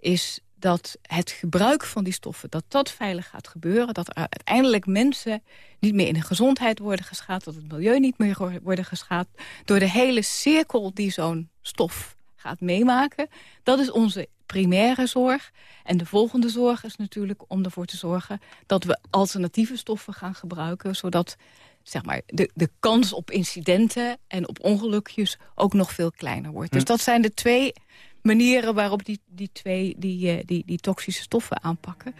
is dat het gebruik van die stoffen, dat dat veilig gaat gebeuren. Dat uiteindelijk mensen niet meer in de gezondheid worden geschaad. Dat het milieu niet meer worden geschaad. Door de hele cirkel die zo'n stof gaat meemaken. Dat is onze primaire zorg. En de volgende zorg is natuurlijk om ervoor te zorgen... dat we alternatieve stoffen gaan gebruiken... zodat zeg maar, de, de kans op incidenten en op ongelukjes ook nog veel kleiner wordt. Dus hm. dat zijn de twee manieren waarop die, die twee die, eh, die, die toxische stoffen aanpakken.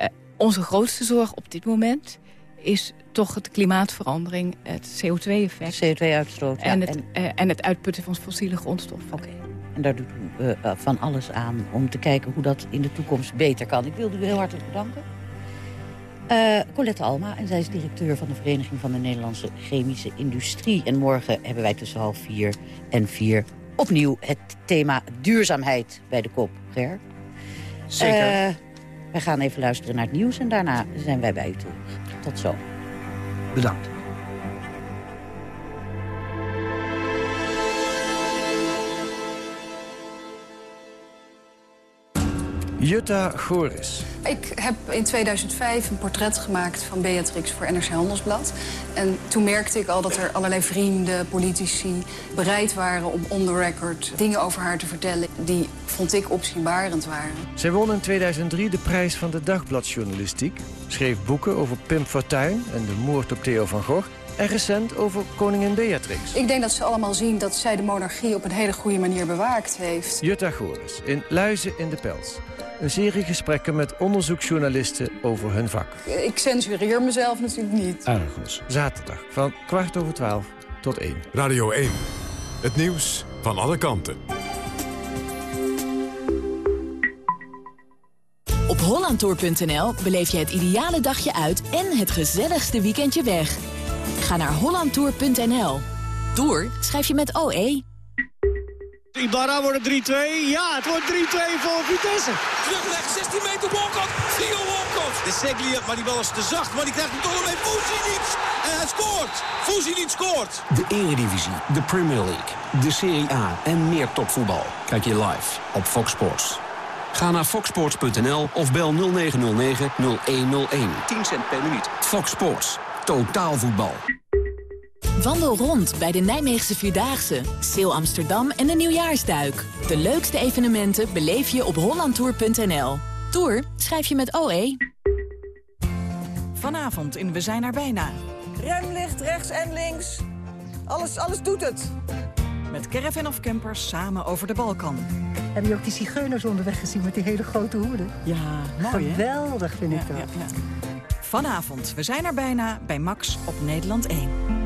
Uh, onze grootste zorg op dit moment is toch het klimaatverandering, het CO2-effect. CO2-uitstoot, ja. En het, en... Uh, en het uitputten van fossiele grondstoffen. Oké. Okay. En daar doet u uh, van alles aan om te kijken hoe dat in de toekomst beter kan. Ik wilde u heel hartelijk bedanken. Uh, Colette Alma, en zij is directeur van de Vereniging van de Nederlandse Chemische Industrie. En morgen hebben wij tussen half vier en vier opnieuw het thema duurzaamheid bij de kop. Ger? Zeker. Uh, wij gaan even luisteren naar het nieuws en daarna zijn wij bij u terug. Tot zo. Bedankt. Jutta Goris. Ik heb in 2005 een portret gemaakt van Beatrix voor NRC Handelsblad. En toen merkte ik al dat er allerlei vrienden, politici... bereid waren om on the record dingen over haar te vertellen... die, vond ik, opzienbarend waren. Zij won in 2003 de prijs van de dagbladjournalistiek. Schreef boeken over Pim Fortuyn en de moord op Theo van Gogh en recent over koningin Beatrix. Ik denk dat ze allemaal zien dat zij de monarchie op een hele goede manier bewaakt heeft. Jutta Goris in Luizen in de Pels. Een serie gesprekken met onderzoeksjournalisten over hun vak. Ik censureer mezelf natuurlijk niet. Argos, zaterdag van kwart over twaalf tot één. Radio 1, het nieuws van alle kanten. hollandtour.nl beleef je het ideale dagje uit en het gezelligste weekendje weg. Ga naar hollandtour.nl. Tour schrijf je met OE. Ibarra wordt het 3-2. Ja, het wordt 3-2 voor Vitesse. Terugleg, 16 meter Walcott. Theo Walcott. De Seglia, maar die bal is te zacht. Maar die krijgt hem toch nog mee. Fusinic. En hij scoort. Fusinic scoort. De Eredivisie, de Premier League, de Serie A en meer topvoetbal. Kijk je live op Fox Sports. Ga naar foxsports.nl of bel 0909-0101. 10 cent per minuut. Fox Sports. Totaal voetbal. Wandel rond bij de Nijmeegse Vierdaagse, Seel Amsterdam en de Nieuwjaarsduik. De leukste evenementen beleef je op hollandtour.nl. Tour schrijf je met OE. Vanavond in We zijn er bijna. Remlicht rechts en links. Alles, alles doet het. Met caravan of campers samen over de Balkan. Heb je ook die zigeuners onderweg gezien met die hele grote hoeden? Ja, mooi hè? Geweldig vind ik dat. Vanavond, we zijn er bijna bij Max op Nederland 1.